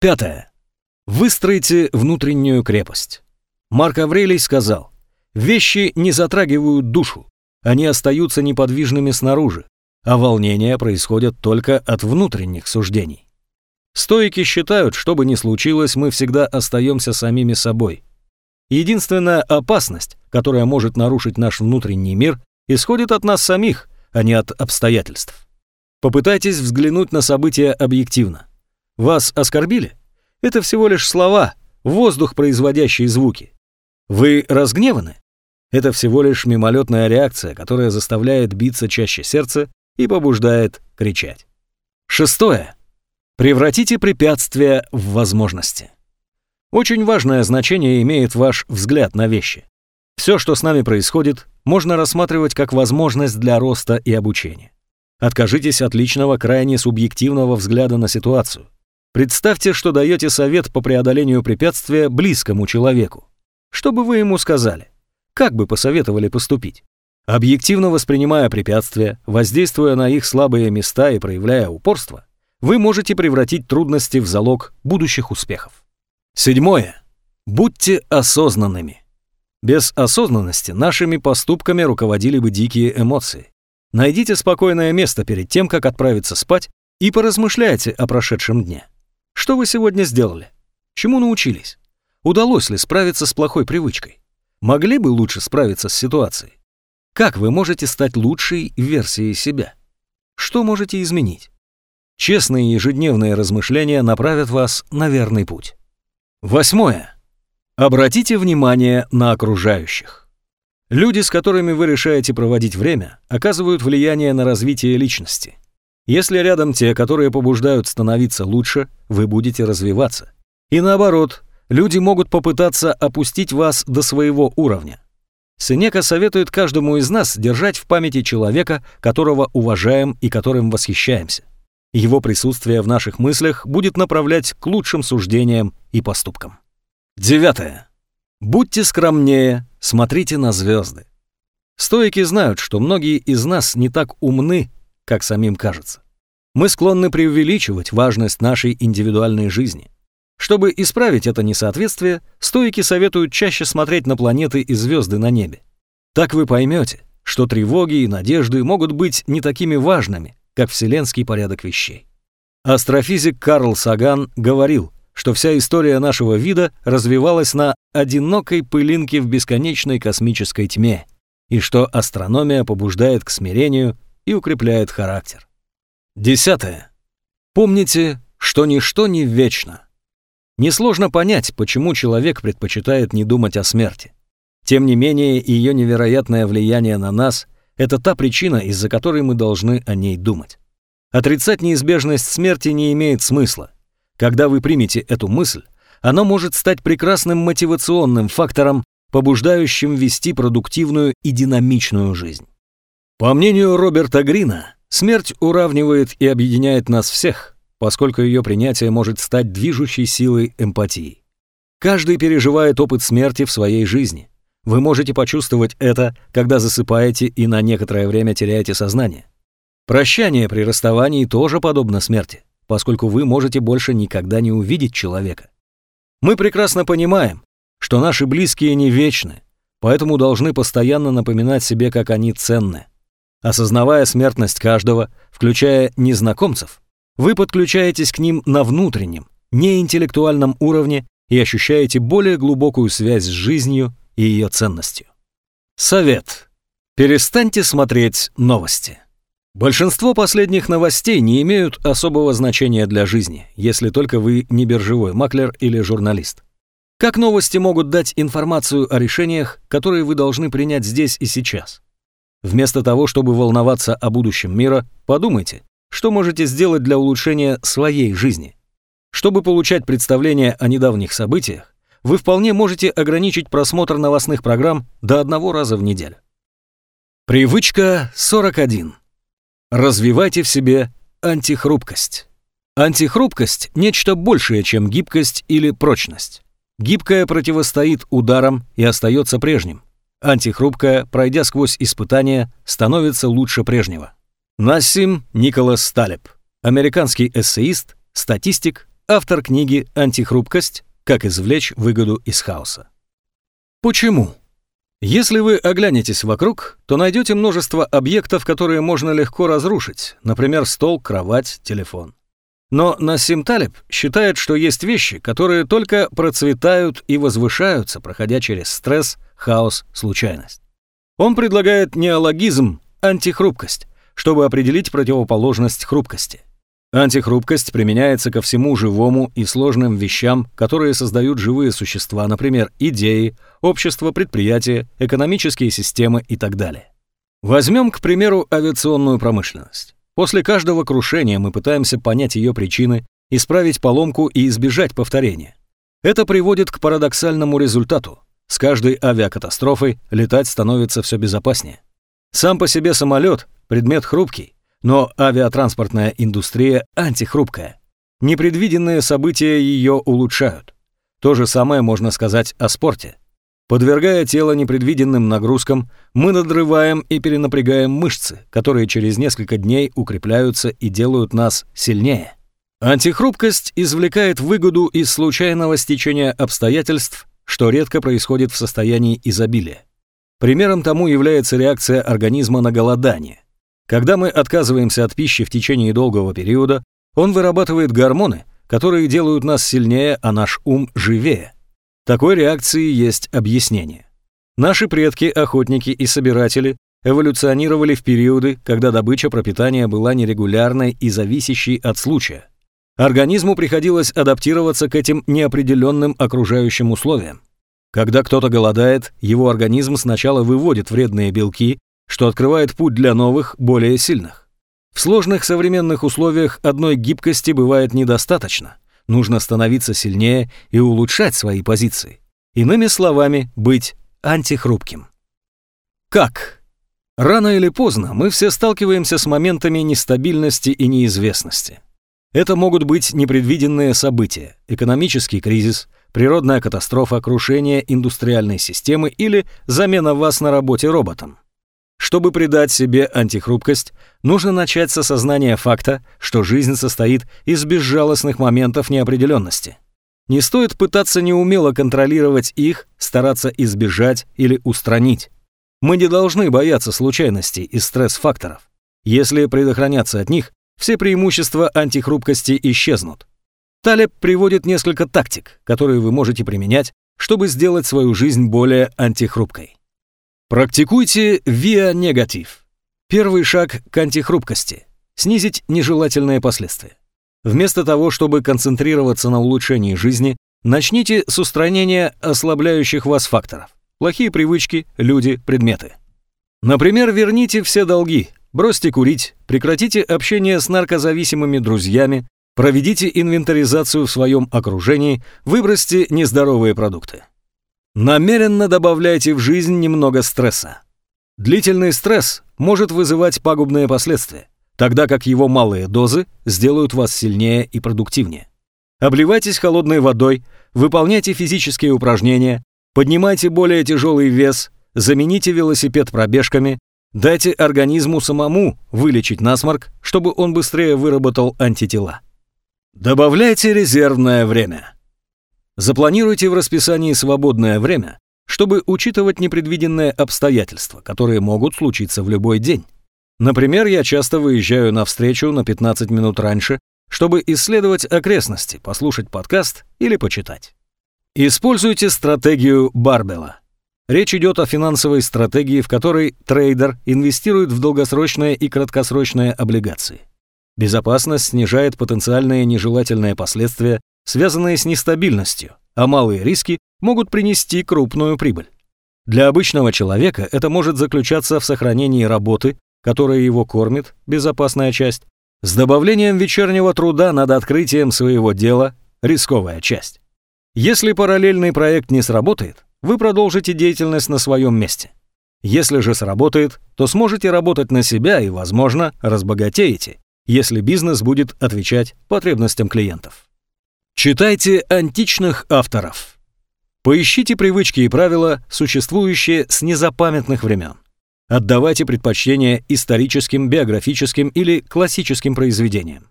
Пятое. Выстройте внутреннюю крепость. Марк Аврелий сказал, «Вещи не затрагивают душу, они остаются неподвижными снаружи, а волнения происходят только от внутренних суждений». Стоики считают, что бы ни случилось, мы всегда остаемся самими собой. Единственная опасность, которая может нарушить наш внутренний мир, исходит от нас самих, а не от обстоятельств. Попытайтесь взглянуть на события объективно. Вас оскорбили? Это всего лишь слова, воздух, производящие звуки. Вы разгневаны? Это всего лишь мимолетная реакция, которая заставляет биться чаще сердце и побуждает кричать. Шестое. Превратите препятствия в возможности. Очень важное значение имеет ваш взгляд на вещи. Все, что с нами происходит, можно рассматривать как возможность для роста и обучения. Откажитесь от личного, крайне субъективного взгляда на ситуацию. Представьте, что даете совет по преодолению препятствия близкому человеку. Что бы вы ему сказали? Как бы посоветовали поступить? Объективно воспринимая препятствия, воздействуя на их слабые места и проявляя упорство, вы можете превратить трудности в залог будущих успехов. Седьмое. Будьте осознанными. Без осознанности нашими поступками руководили бы дикие эмоции. Найдите спокойное место перед тем, как отправиться спать, и поразмышляйте о прошедшем дне. Что вы сегодня сделали? Чему научились? Удалось ли справиться с плохой привычкой? Могли бы лучше справиться с ситуацией? Как вы можете стать лучшей версией себя? Что можете изменить? Честные ежедневные размышления направят вас на верный путь. Восьмое. Обратите внимание на окружающих. Люди, с которыми вы решаете проводить время, оказывают влияние на развитие личности. Если рядом те, которые побуждают становиться лучше, вы будете развиваться. И наоборот, люди могут попытаться опустить вас до своего уровня. Сенека советует каждому из нас держать в памяти человека, которого уважаем и которым восхищаемся. Его присутствие в наших мыслях будет направлять к лучшим суждениям и поступкам. Девятое. Будьте скромнее, смотрите на звезды. Стоики знают, что многие из нас не так умны, как самим кажется. Мы склонны преувеличивать важность нашей индивидуальной жизни. Чтобы исправить это несоответствие, стоики советуют чаще смотреть на планеты и звезды на небе. Так вы поймете, что тревоги и надежды могут быть не такими важными, как вселенский порядок вещей. Астрофизик Карл Саган говорил, что вся история нашего вида развивалась на одинокой пылинке в бесконечной космической тьме, и что астрономия побуждает к смирению и укрепляет характер. Десятое. Помните, что ничто не вечно. Несложно понять, почему человек предпочитает не думать о смерти. Тем не менее, ее невероятное влияние на нас – это та причина, из-за которой мы должны о ней думать. Отрицать неизбежность смерти не имеет смысла. Когда вы примете эту мысль, она может стать прекрасным мотивационным фактором, побуждающим вести продуктивную и динамичную жизнь. По мнению Роберта Грина, смерть уравнивает и объединяет нас всех, поскольку ее принятие может стать движущей силой эмпатии. Каждый переживает опыт смерти в своей жизни. Вы можете почувствовать это, когда засыпаете и на некоторое время теряете сознание. Прощание при расставании тоже подобно смерти, поскольку вы можете больше никогда не увидеть человека. Мы прекрасно понимаем, что наши близкие не вечны, поэтому должны постоянно напоминать себе, как они ценны. Осознавая смертность каждого, включая незнакомцев, вы подключаетесь к ним на внутреннем, неинтеллектуальном уровне и ощущаете более глубокую связь с жизнью и ее ценностью. Совет. Перестаньте смотреть новости. Большинство последних новостей не имеют особого значения для жизни, если только вы не биржевой маклер или журналист. Как новости могут дать информацию о решениях, которые вы должны принять здесь и сейчас? Вместо того, чтобы волноваться о будущем мира, подумайте, что можете сделать для улучшения своей жизни. Чтобы получать представление о недавних событиях, вы вполне можете ограничить просмотр новостных программ до одного раза в неделю. Привычка 41. Развивайте в себе антихрупкость. Антихрупкость – нечто большее, чем гибкость или прочность. Гибкая противостоит ударам и остается прежним. Антихрупкая, пройдя сквозь испытания, становится лучше прежнего. Насим Николас Сталеб, американский эссеист, статистик, автор книги «Антихрупкость. Как извлечь выгоду из хаоса». Почему? Если вы оглянетесь вокруг, то найдете множество объектов, которые можно легко разрушить, например, стол, кровать, телефон. Но Насим Талиб считает, что есть вещи, которые только процветают и возвышаются, проходя через стресс, хаос, случайность. Он предлагает неологизм «антихрупкость», чтобы определить противоположность хрупкости. Антихрупкость применяется ко всему живому и сложным вещам, которые создают живые существа, например, идеи, общество, предприятия, экономические системы и так далее. Возьмем, к примеру, авиационную промышленность. После каждого крушения мы пытаемся понять ее причины, исправить поломку и избежать повторения. Это приводит к парадоксальному результату. С каждой авиакатастрофой летать становится все безопаснее. Сам по себе самолет – предмет хрупкий, но авиатранспортная индустрия антихрупкая. Непредвиденные события ее улучшают. То же самое можно сказать о спорте. Подвергая тело непредвиденным нагрузкам, мы надрываем и перенапрягаем мышцы, которые через несколько дней укрепляются и делают нас сильнее. Антихрупкость извлекает выгоду из случайного стечения обстоятельств, что редко происходит в состоянии изобилия. Примером тому является реакция организма на голодание. Когда мы отказываемся от пищи в течение долгого периода, он вырабатывает гормоны, которые делают нас сильнее, а наш ум живее. Такой реакции есть объяснение. Наши предки, охотники и собиратели, эволюционировали в периоды, когда добыча пропитания была нерегулярной и зависящей от случая. Организму приходилось адаптироваться к этим неопределенным окружающим условиям. Когда кто-то голодает, его организм сначала выводит вредные белки, что открывает путь для новых, более сильных. В сложных современных условиях одной гибкости бывает недостаточно. Нужно становиться сильнее и улучшать свои позиции. Иными словами, быть антихрупким. Как? Рано или поздно мы все сталкиваемся с моментами нестабильности и неизвестности. Это могут быть непредвиденные события, экономический кризис, природная катастрофа, крушение индустриальной системы или замена вас на работе роботом. Чтобы придать себе антихрупкость, нужно начать с осознания факта, что жизнь состоит из безжалостных моментов неопределенности. Не стоит пытаться неумело контролировать их, стараться избежать или устранить. Мы не должны бояться случайностей и стресс-факторов. Если предохраняться от них, все преимущества антихрупкости исчезнут. Талеб приводит несколько тактик, которые вы можете применять, чтобы сделать свою жизнь более антихрупкой. Практикуйте виа-негатив. Первый шаг к антихрупкости – снизить нежелательные последствия. Вместо того, чтобы концентрироваться на улучшении жизни, начните с устранения ослабляющих вас факторов. Плохие привычки, люди, предметы. Например, верните все долги, бросьте курить, прекратите общение с наркозависимыми друзьями, проведите инвентаризацию в своем окружении, выбросьте нездоровые продукты. Намеренно добавляйте в жизнь немного стресса. Длительный стресс может вызывать пагубные последствия, тогда как его малые дозы сделают вас сильнее и продуктивнее. Обливайтесь холодной водой, выполняйте физические упражнения, поднимайте более тяжелый вес, замените велосипед пробежками, дайте организму самому вылечить насморк, чтобы он быстрее выработал антитела. Добавляйте резервное время. Запланируйте в расписании свободное время, чтобы учитывать непредвиденные обстоятельства, которые могут случиться в любой день. Например, я часто выезжаю на встречу на 15 минут раньше, чтобы исследовать окрестности, послушать подкаст или почитать. Используйте стратегию Барбела. Речь идет о финансовой стратегии, в которой трейдер инвестирует в долгосрочные и краткосрочные облигации. Безопасность снижает потенциальные нежелательные последствия связанные с нестабильностью, а малые риски могут принести крупную прибыль. Для обычного человека это может заключаться в сохранении работы, которая его кормит, безопасная часть, с добавлением вечернего труда над открытием своего дела, рисковая часть. Если параллельный проект не сработает, вы продолжите деятельность на своем месте. Если же сработает, то сможете работать на себя и, возможно, разбогатеете, если бизнес будет отвечать потребностям клиентов. Читайте античных авторов. Поищите привычки и правила, существующие с незапамятных времен. Отдавайте предпочтение историческим, биографическим или классическим произведениям.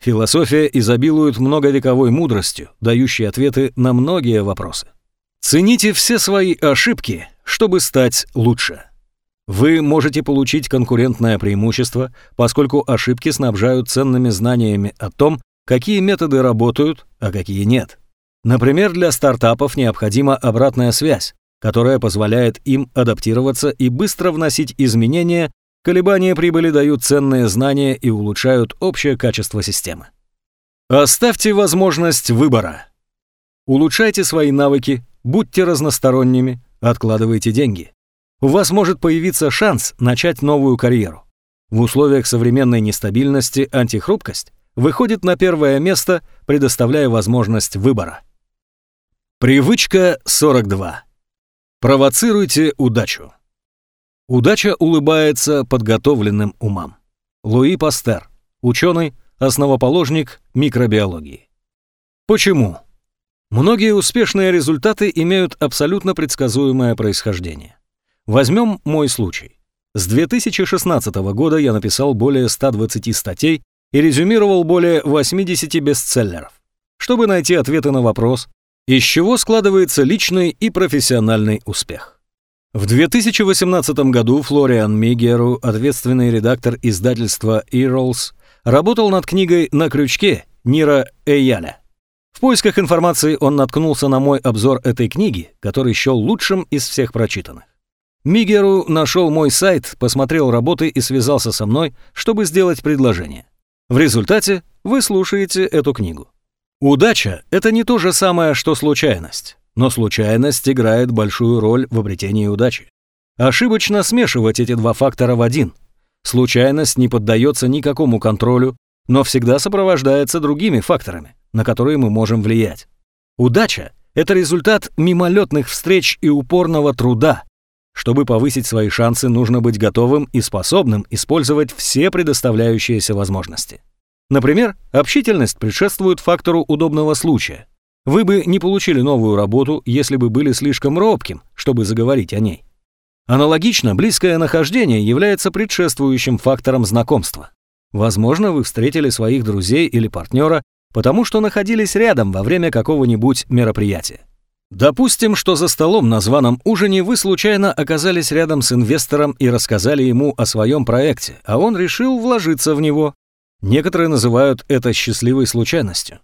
Философия изобилует многовековой мудростью, дающей ответы на многие вопросы. Цените все свои ошибки, чтобы стать лучше. Вы можете получить конкурентное преимущество, поскольку ошибки снабжают ценными знаниями о том, какие методы работают, а какие нет. Например, для стартапов необходима обратная связь, которая позволяет им адаптироваться и быстро вносить изменения, колебания прибыли дают ценные знания и улучшают общее качество системы. Оставьте возможность выбора. Улучшайте свои навыки, будьте разносторонними, откладывайте деньги. У вас может появиться шанс начать новую карьеру. В условиях современной нестабильности антихрупкость выходит на первое место, предоставляя возможность выбора. Привычка 42. Провоцируйте удачу. Удача улыбается подготовленным умам. Луи Пастер, ученый, основоположник микробиологии. Почему? Многие успешные результаты имеют абсолютно предсказуемое происхождение. Возьмем мой случай. С 2016 года я написал более 120 статей и резюмировал более 80 бестселлеров, чтобы найти ответы на вопрос, из чего складывается личный и профессиональный успех. В 2018 году Флориан Мигеру, ответственный редактор издательства Earls, работал над книгой «На крючке» Нира Эяля. В поисках информации он наткнулся на мой обзор этой книги, который счел лучшим из всех прочитанных. Мигеру нашел мой сайт, посмотрел работы и связался со мной, чтобы сделать предложение. В результате вы слушаете эту книгу. Удача – это не то же самое, что случайность, но случайность играет большую роль в обретении удачи. Ошибочно смешивать эти два фактора в один. случайность не поддается никакому контролю, но всегда сопровождается другими факторами, на которые мы можем влиять. Удача – это результат мимолетных встреч и упорного труда. Чтобы повысить свои шансы, нужно быть готовым и способным использовать все предоставляющиеся возможности. Например, общительность предшествует фактору удобного случая. Вы бы не получили новую работу, если бы были слишком робким, чтобы заговорить о ней. Аналогично, близкое нахождение является предшествующим фактором знакомства. Возможно, вы встретили своих друзей или партнера, потому что находились рядом во время какого-нибудь мероприятия. Допустим, что за столом на званом ужине вы случайно оказались рядом с инвестором и рассказали ему о своем проекте, а он решил вложиться в него. Некоторые называют это счастливой случайностью.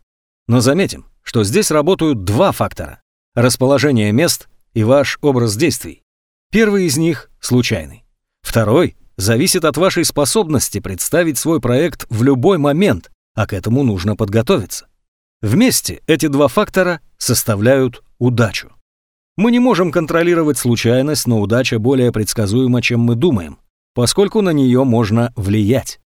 Но заметим, что здесь работают два фактора – расположение мест и ваш образ действий. Первый из них – случайный. Второй зависит от вашей способности представить свой проект в любой момент, а к этому нужно подготовиться. Вместе эти два фактора составляют удачу. Мы не можем контролировать случайность, но удача более предсказуема, чем мы думаем, поскольку на нее можно влиять.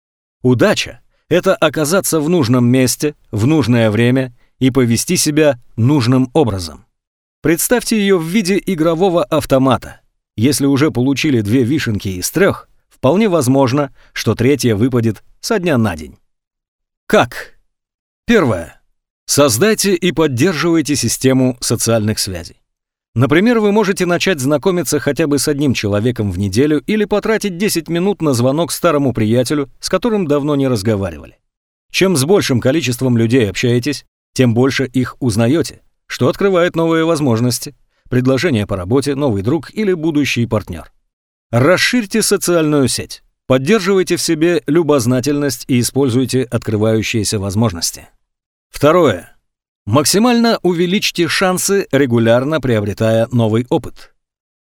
Удача – это оказаться в нужном месте, в нужное время и повести себя нужным образом. Представьте ее в виде игрового автомата. Если уже получили две вишенки из трех, вполне возможно, что третья выпадет со дня на день. Как? Первое. Создайте и поддерживайте систему социальных связей. Например, вы можете начать знакомиться хотя бы с одним человеком в неделю или потратить 10 минут на звонок старому приятелю, с которым давно не разговаривали. Чем с большим количеством людей общаетесь, тем больше их узнаете, что открывает новые возможности, предложение по работе, новый друг или будущий партнер. Расширьте социальную сеть. Поддерживайте в себе любознательность и используйте открывающиеся возможности. Второе. Максимально увеличьте шансы, регулярно приобретая новый опыт.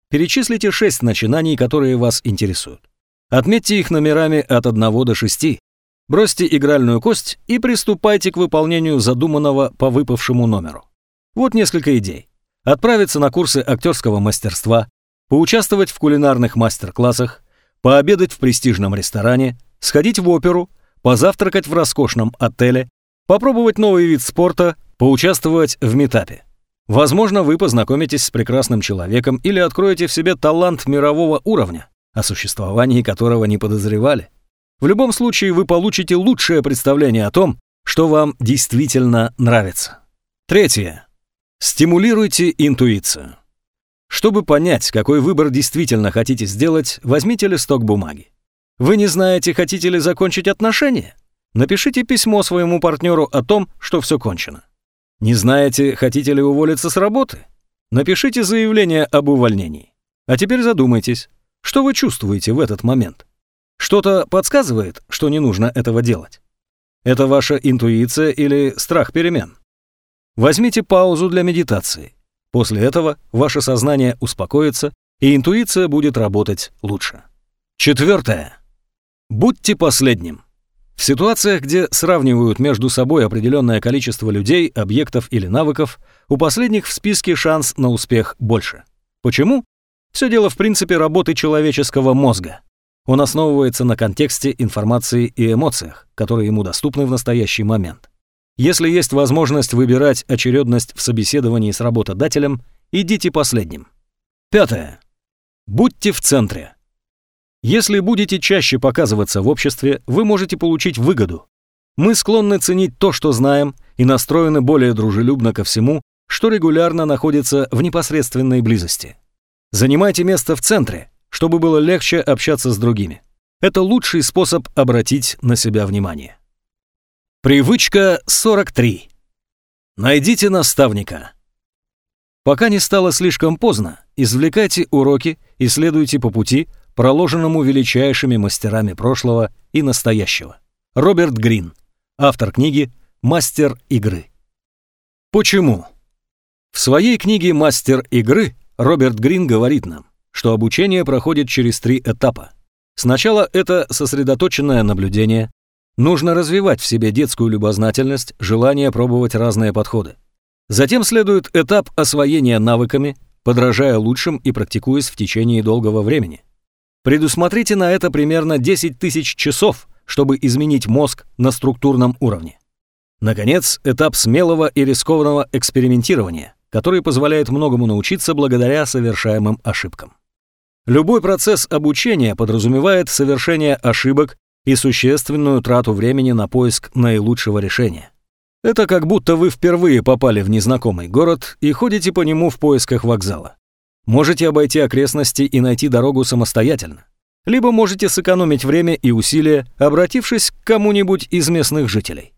Перечислите шесть начинаний, которые вас интересуют. Отметьте их номерами от 1 до 6. Бросьте игральную кость и приступайте к выполнению задуманного по выпавшему номеру. Вот несколько идей. Отправиться на курсы актерского мастерства, поучаствовать в кулинарных мастер-классах, пообедать в престижном ресторане, сходить в оперу, позавтракать в роскошном отеле, попробовать новый вид спорта, поучаствовать в метапе. Возможно, вы познакомитесь с прекрасным человеком или откроете в себе талант мирового уровня, о существовании которого не подозревали. В любом случае вы получите лучшее представление о том, что вам действительно нравится. Третье. Стимулируйте интуицию. Чтобы понять, какой выбор действительно хотите сделать, возьмите листок бумаги. Вы не знаете, хотите ли закончить отношения? Напишите письмо своему партнеру о том, что все кончено. Не знаете, хотите ли уволиться с работы? Напишите заявление об увольнении. А теперь задумайтесь, что вы чувствуете в этот момент? Что-то подсказывает, что не нужно этого делать? Это ваша интуиция или страх перемен? Возьмите паузу для медитации. После этого ваше сознание успокоится, и интуиция будет работать лучше. Четвертое. Будьте последним. В ситуациях, где сравнивают между собой определенное количество людей, объектов или навыков, у последних в списке шанс на успех больше. Почему? Все дело в принципе работы человеческого мозга. Он основывается на контексте, информации и эмоциях, которые ему доступны в настоящий момент. Если есть возможность выбирать очередность в собеседовании с работодателем, идите последним. Пятое. Будьте в центре. Если будете чаще показываться в обществе, вы можете получить выгоду. Мы склонны ценить то, что знаем, и настроены более дружелюбно ко всему, что регулярно находится в непосредственной близости. Занимайте место в центре, чтобы было легче общаться с другими. Это лучший способ обратить на себя внимание. Привычка 43. Найдите наставника. Пока не стало слишком поздно, извлекайте уроки и следуйте по пути, проложенному величайшими мастерами прошлого и настоящего. Роберт Грин, автор книги «Мастер игры». Почему? В своей книге «Мастер игры» Роберт Грин говорит нам, что обучение проходит через три этапа. Сначала это сосредоточенное наблюдение, Нужно развивать в себе детскую любознательность, желание пробовать разные подходы. Затем следует этап освоения навыками, подражая лучшим и практикуясь в течение долгого времени. Предусмотрите на это примерно 10 тысяч часов, чтобы изменить мозг на структурном уровне. Наконец, этап смелого и рискованного экспериментирования, который позволяет многому научиться благодаря совершаемым ошибкам. Любой процесс обучения подразумевает совершение ошибок и существенную трату времени на поиск наилучшего решения. Это как будто вы впервые попали в незнакомый город и ходите по нему в поисках вокзала. Можете обойти окрестности и найти дорогу самостоятельно. Либо можете сэкономить время и усилия, обратившись к кому-нибудь из местных жителей.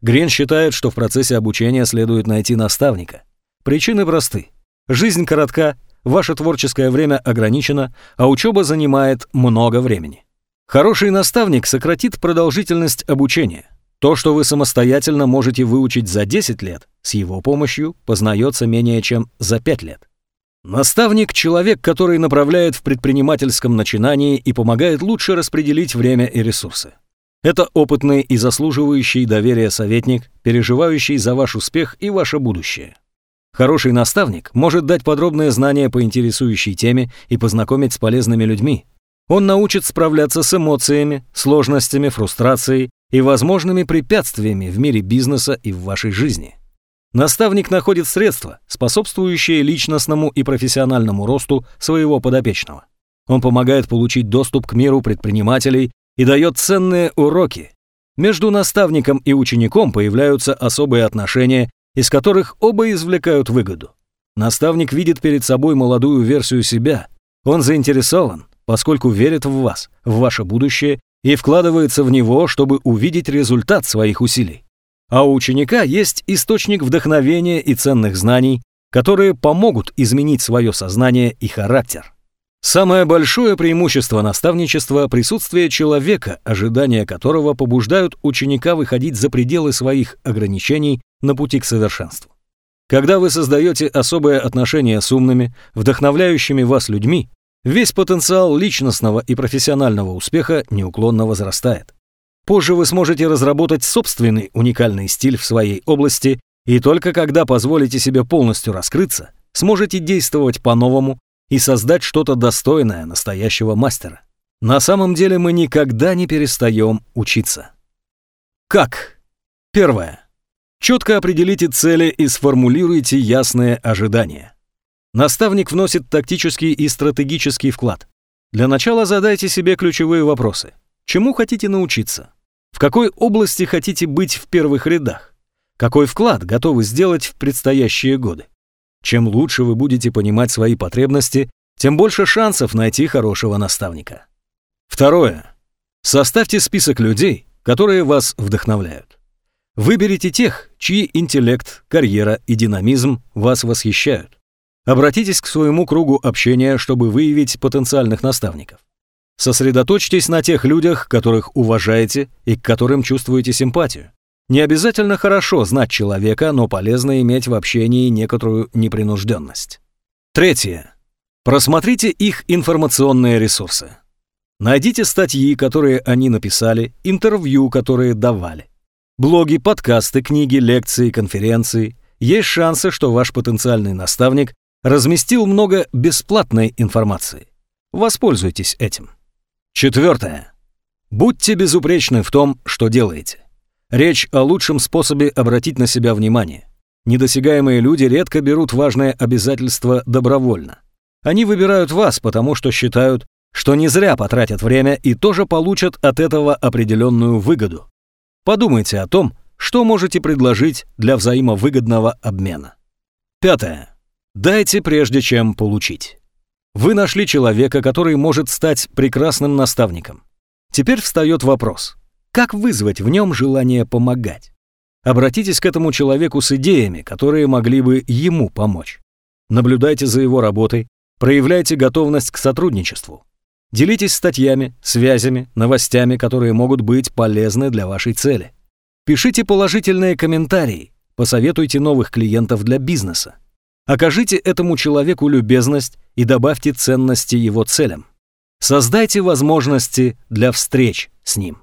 Грин считает, что в процессе обучения следует найти наставника. Причины просты. Жизнь коротка, ваше творческое время ограничено, а учеба занимает много времени. Хороший наставник сократит продолжительность обучения. То, что вы самостоятельно можете выучить за 10 лет, с его помощью познается менее чем за 5 лет. Наставник – человек, который направляет в предпринимательском начинании и помогает лучше распределить время и ресурсы. Это опытный и заслуживающий доверия советник, переживающий за ваш успех и ваше будущее. Хороший наставник может дать подробные знания по интересующей теме и познакомить с полезными людьми, он научит справляться с эмоциями, сложностями, фрустрацией и возможными препятствиями в мире бизнеса и в вашей жизни. Наставник находит средства, способствующие личностному и профессиональному росту своего подопечного. Он помогает получить доступ к миру предпринимателей и дает ценные уроки. Между наставником и учеником появляются особые отношения, из которых оба извлекают выгоду. Наставник видит перед собой молодую версию себя. Он заинтересован, поскольку верит в вас, в ваше будущее и вкладывается в него, чтобы увидеть результат своих усилий. А у ученика есть источник вдохновения и ценных знаний, которые помогут изменить свое сознание и характер. Самое большое преимущество наставничества – присутствие человека, ожидания которого побуждают ученика выходить за пределы своих ограничений на пути к совершенству. Когда вы создаете особое отношение с умными, вдохновляющими вас людьми, Весь потенциал личностного и профессионального успеха неуклонно возрастает. Позже вы сможете разработать собственный уникальный стиль в своей области, и только когда позволите себе полностью раскрыться, сможете действовать по-новому и создать что-то достойное настоящего мастера. На самом деле мы никогда не перестаем учиться. Как? Первое. Четко определите цели и сформулируйте ясные ожидания. Наставник вносит тактический и стратегический вклад. Для начала задайте себе ключевые вопросы. Чему хотите научиться? В какой области хотите быть в первых рядах? Какой вклад готовы сделать в предстоящие годы? Чем лучше вы будете понимать свои потребности, тем больше шансов найти хорошего наставника. Второе. Составьте список людей, которые вас вдохновляют. Выберите тех, чьи интеллект, карьера и динамизм вас восхищают. Обратитесь к своему кругу общения, чтобы выявить потенциальных наставников. Сосредоточьтесь на тех людях, которых уважаете и к которым чувствуете симпатию. Не обязательно хорошо знать человека, но полезно иметь в общении некоторую непринужденность. Третье. Просмотрите их информационные ресурсы. Найдите статьи, которые они написали, интервью, которые давали. Блоги, подкасты, книги, лекции, конференции. Есть шансы, что ваш потенциальный наставник разместил много бесплатной информации. Воспользуйтесь этим. Четвертое. Будьте безупречны в том, что делаете. Речь о лучшем способе обратить на себя внимание. Недосягаемые люди редко берут важное обязательство добровольно. Они выбирают вас, потому что считают, что не зря потратят время и тоже получат от этого определенную выгоду. Подумайте о том, что можете предложить для взаимовыгодного обмена. Пятое. Дайте прежде чем получить. Вы нашли человека, который может стать прекрасным наставником. Теперь встает вопрос, как вызвать в нем желание помогать? Обратитесь к этому человеку с идеями, которые могли бы ему помочь. Наблюдайте за его работой, проявляйте готовность к сотрудничеству. Делитесь статьями, связями, новостями, которые могут быть полезны для вашей цели. Пишите положительные комментарии, посоветуйте новых клиентов для бизнеса. Окажите этому человеку любезность и добавьте ценности его целям. Создайте возможности для встреч с ним.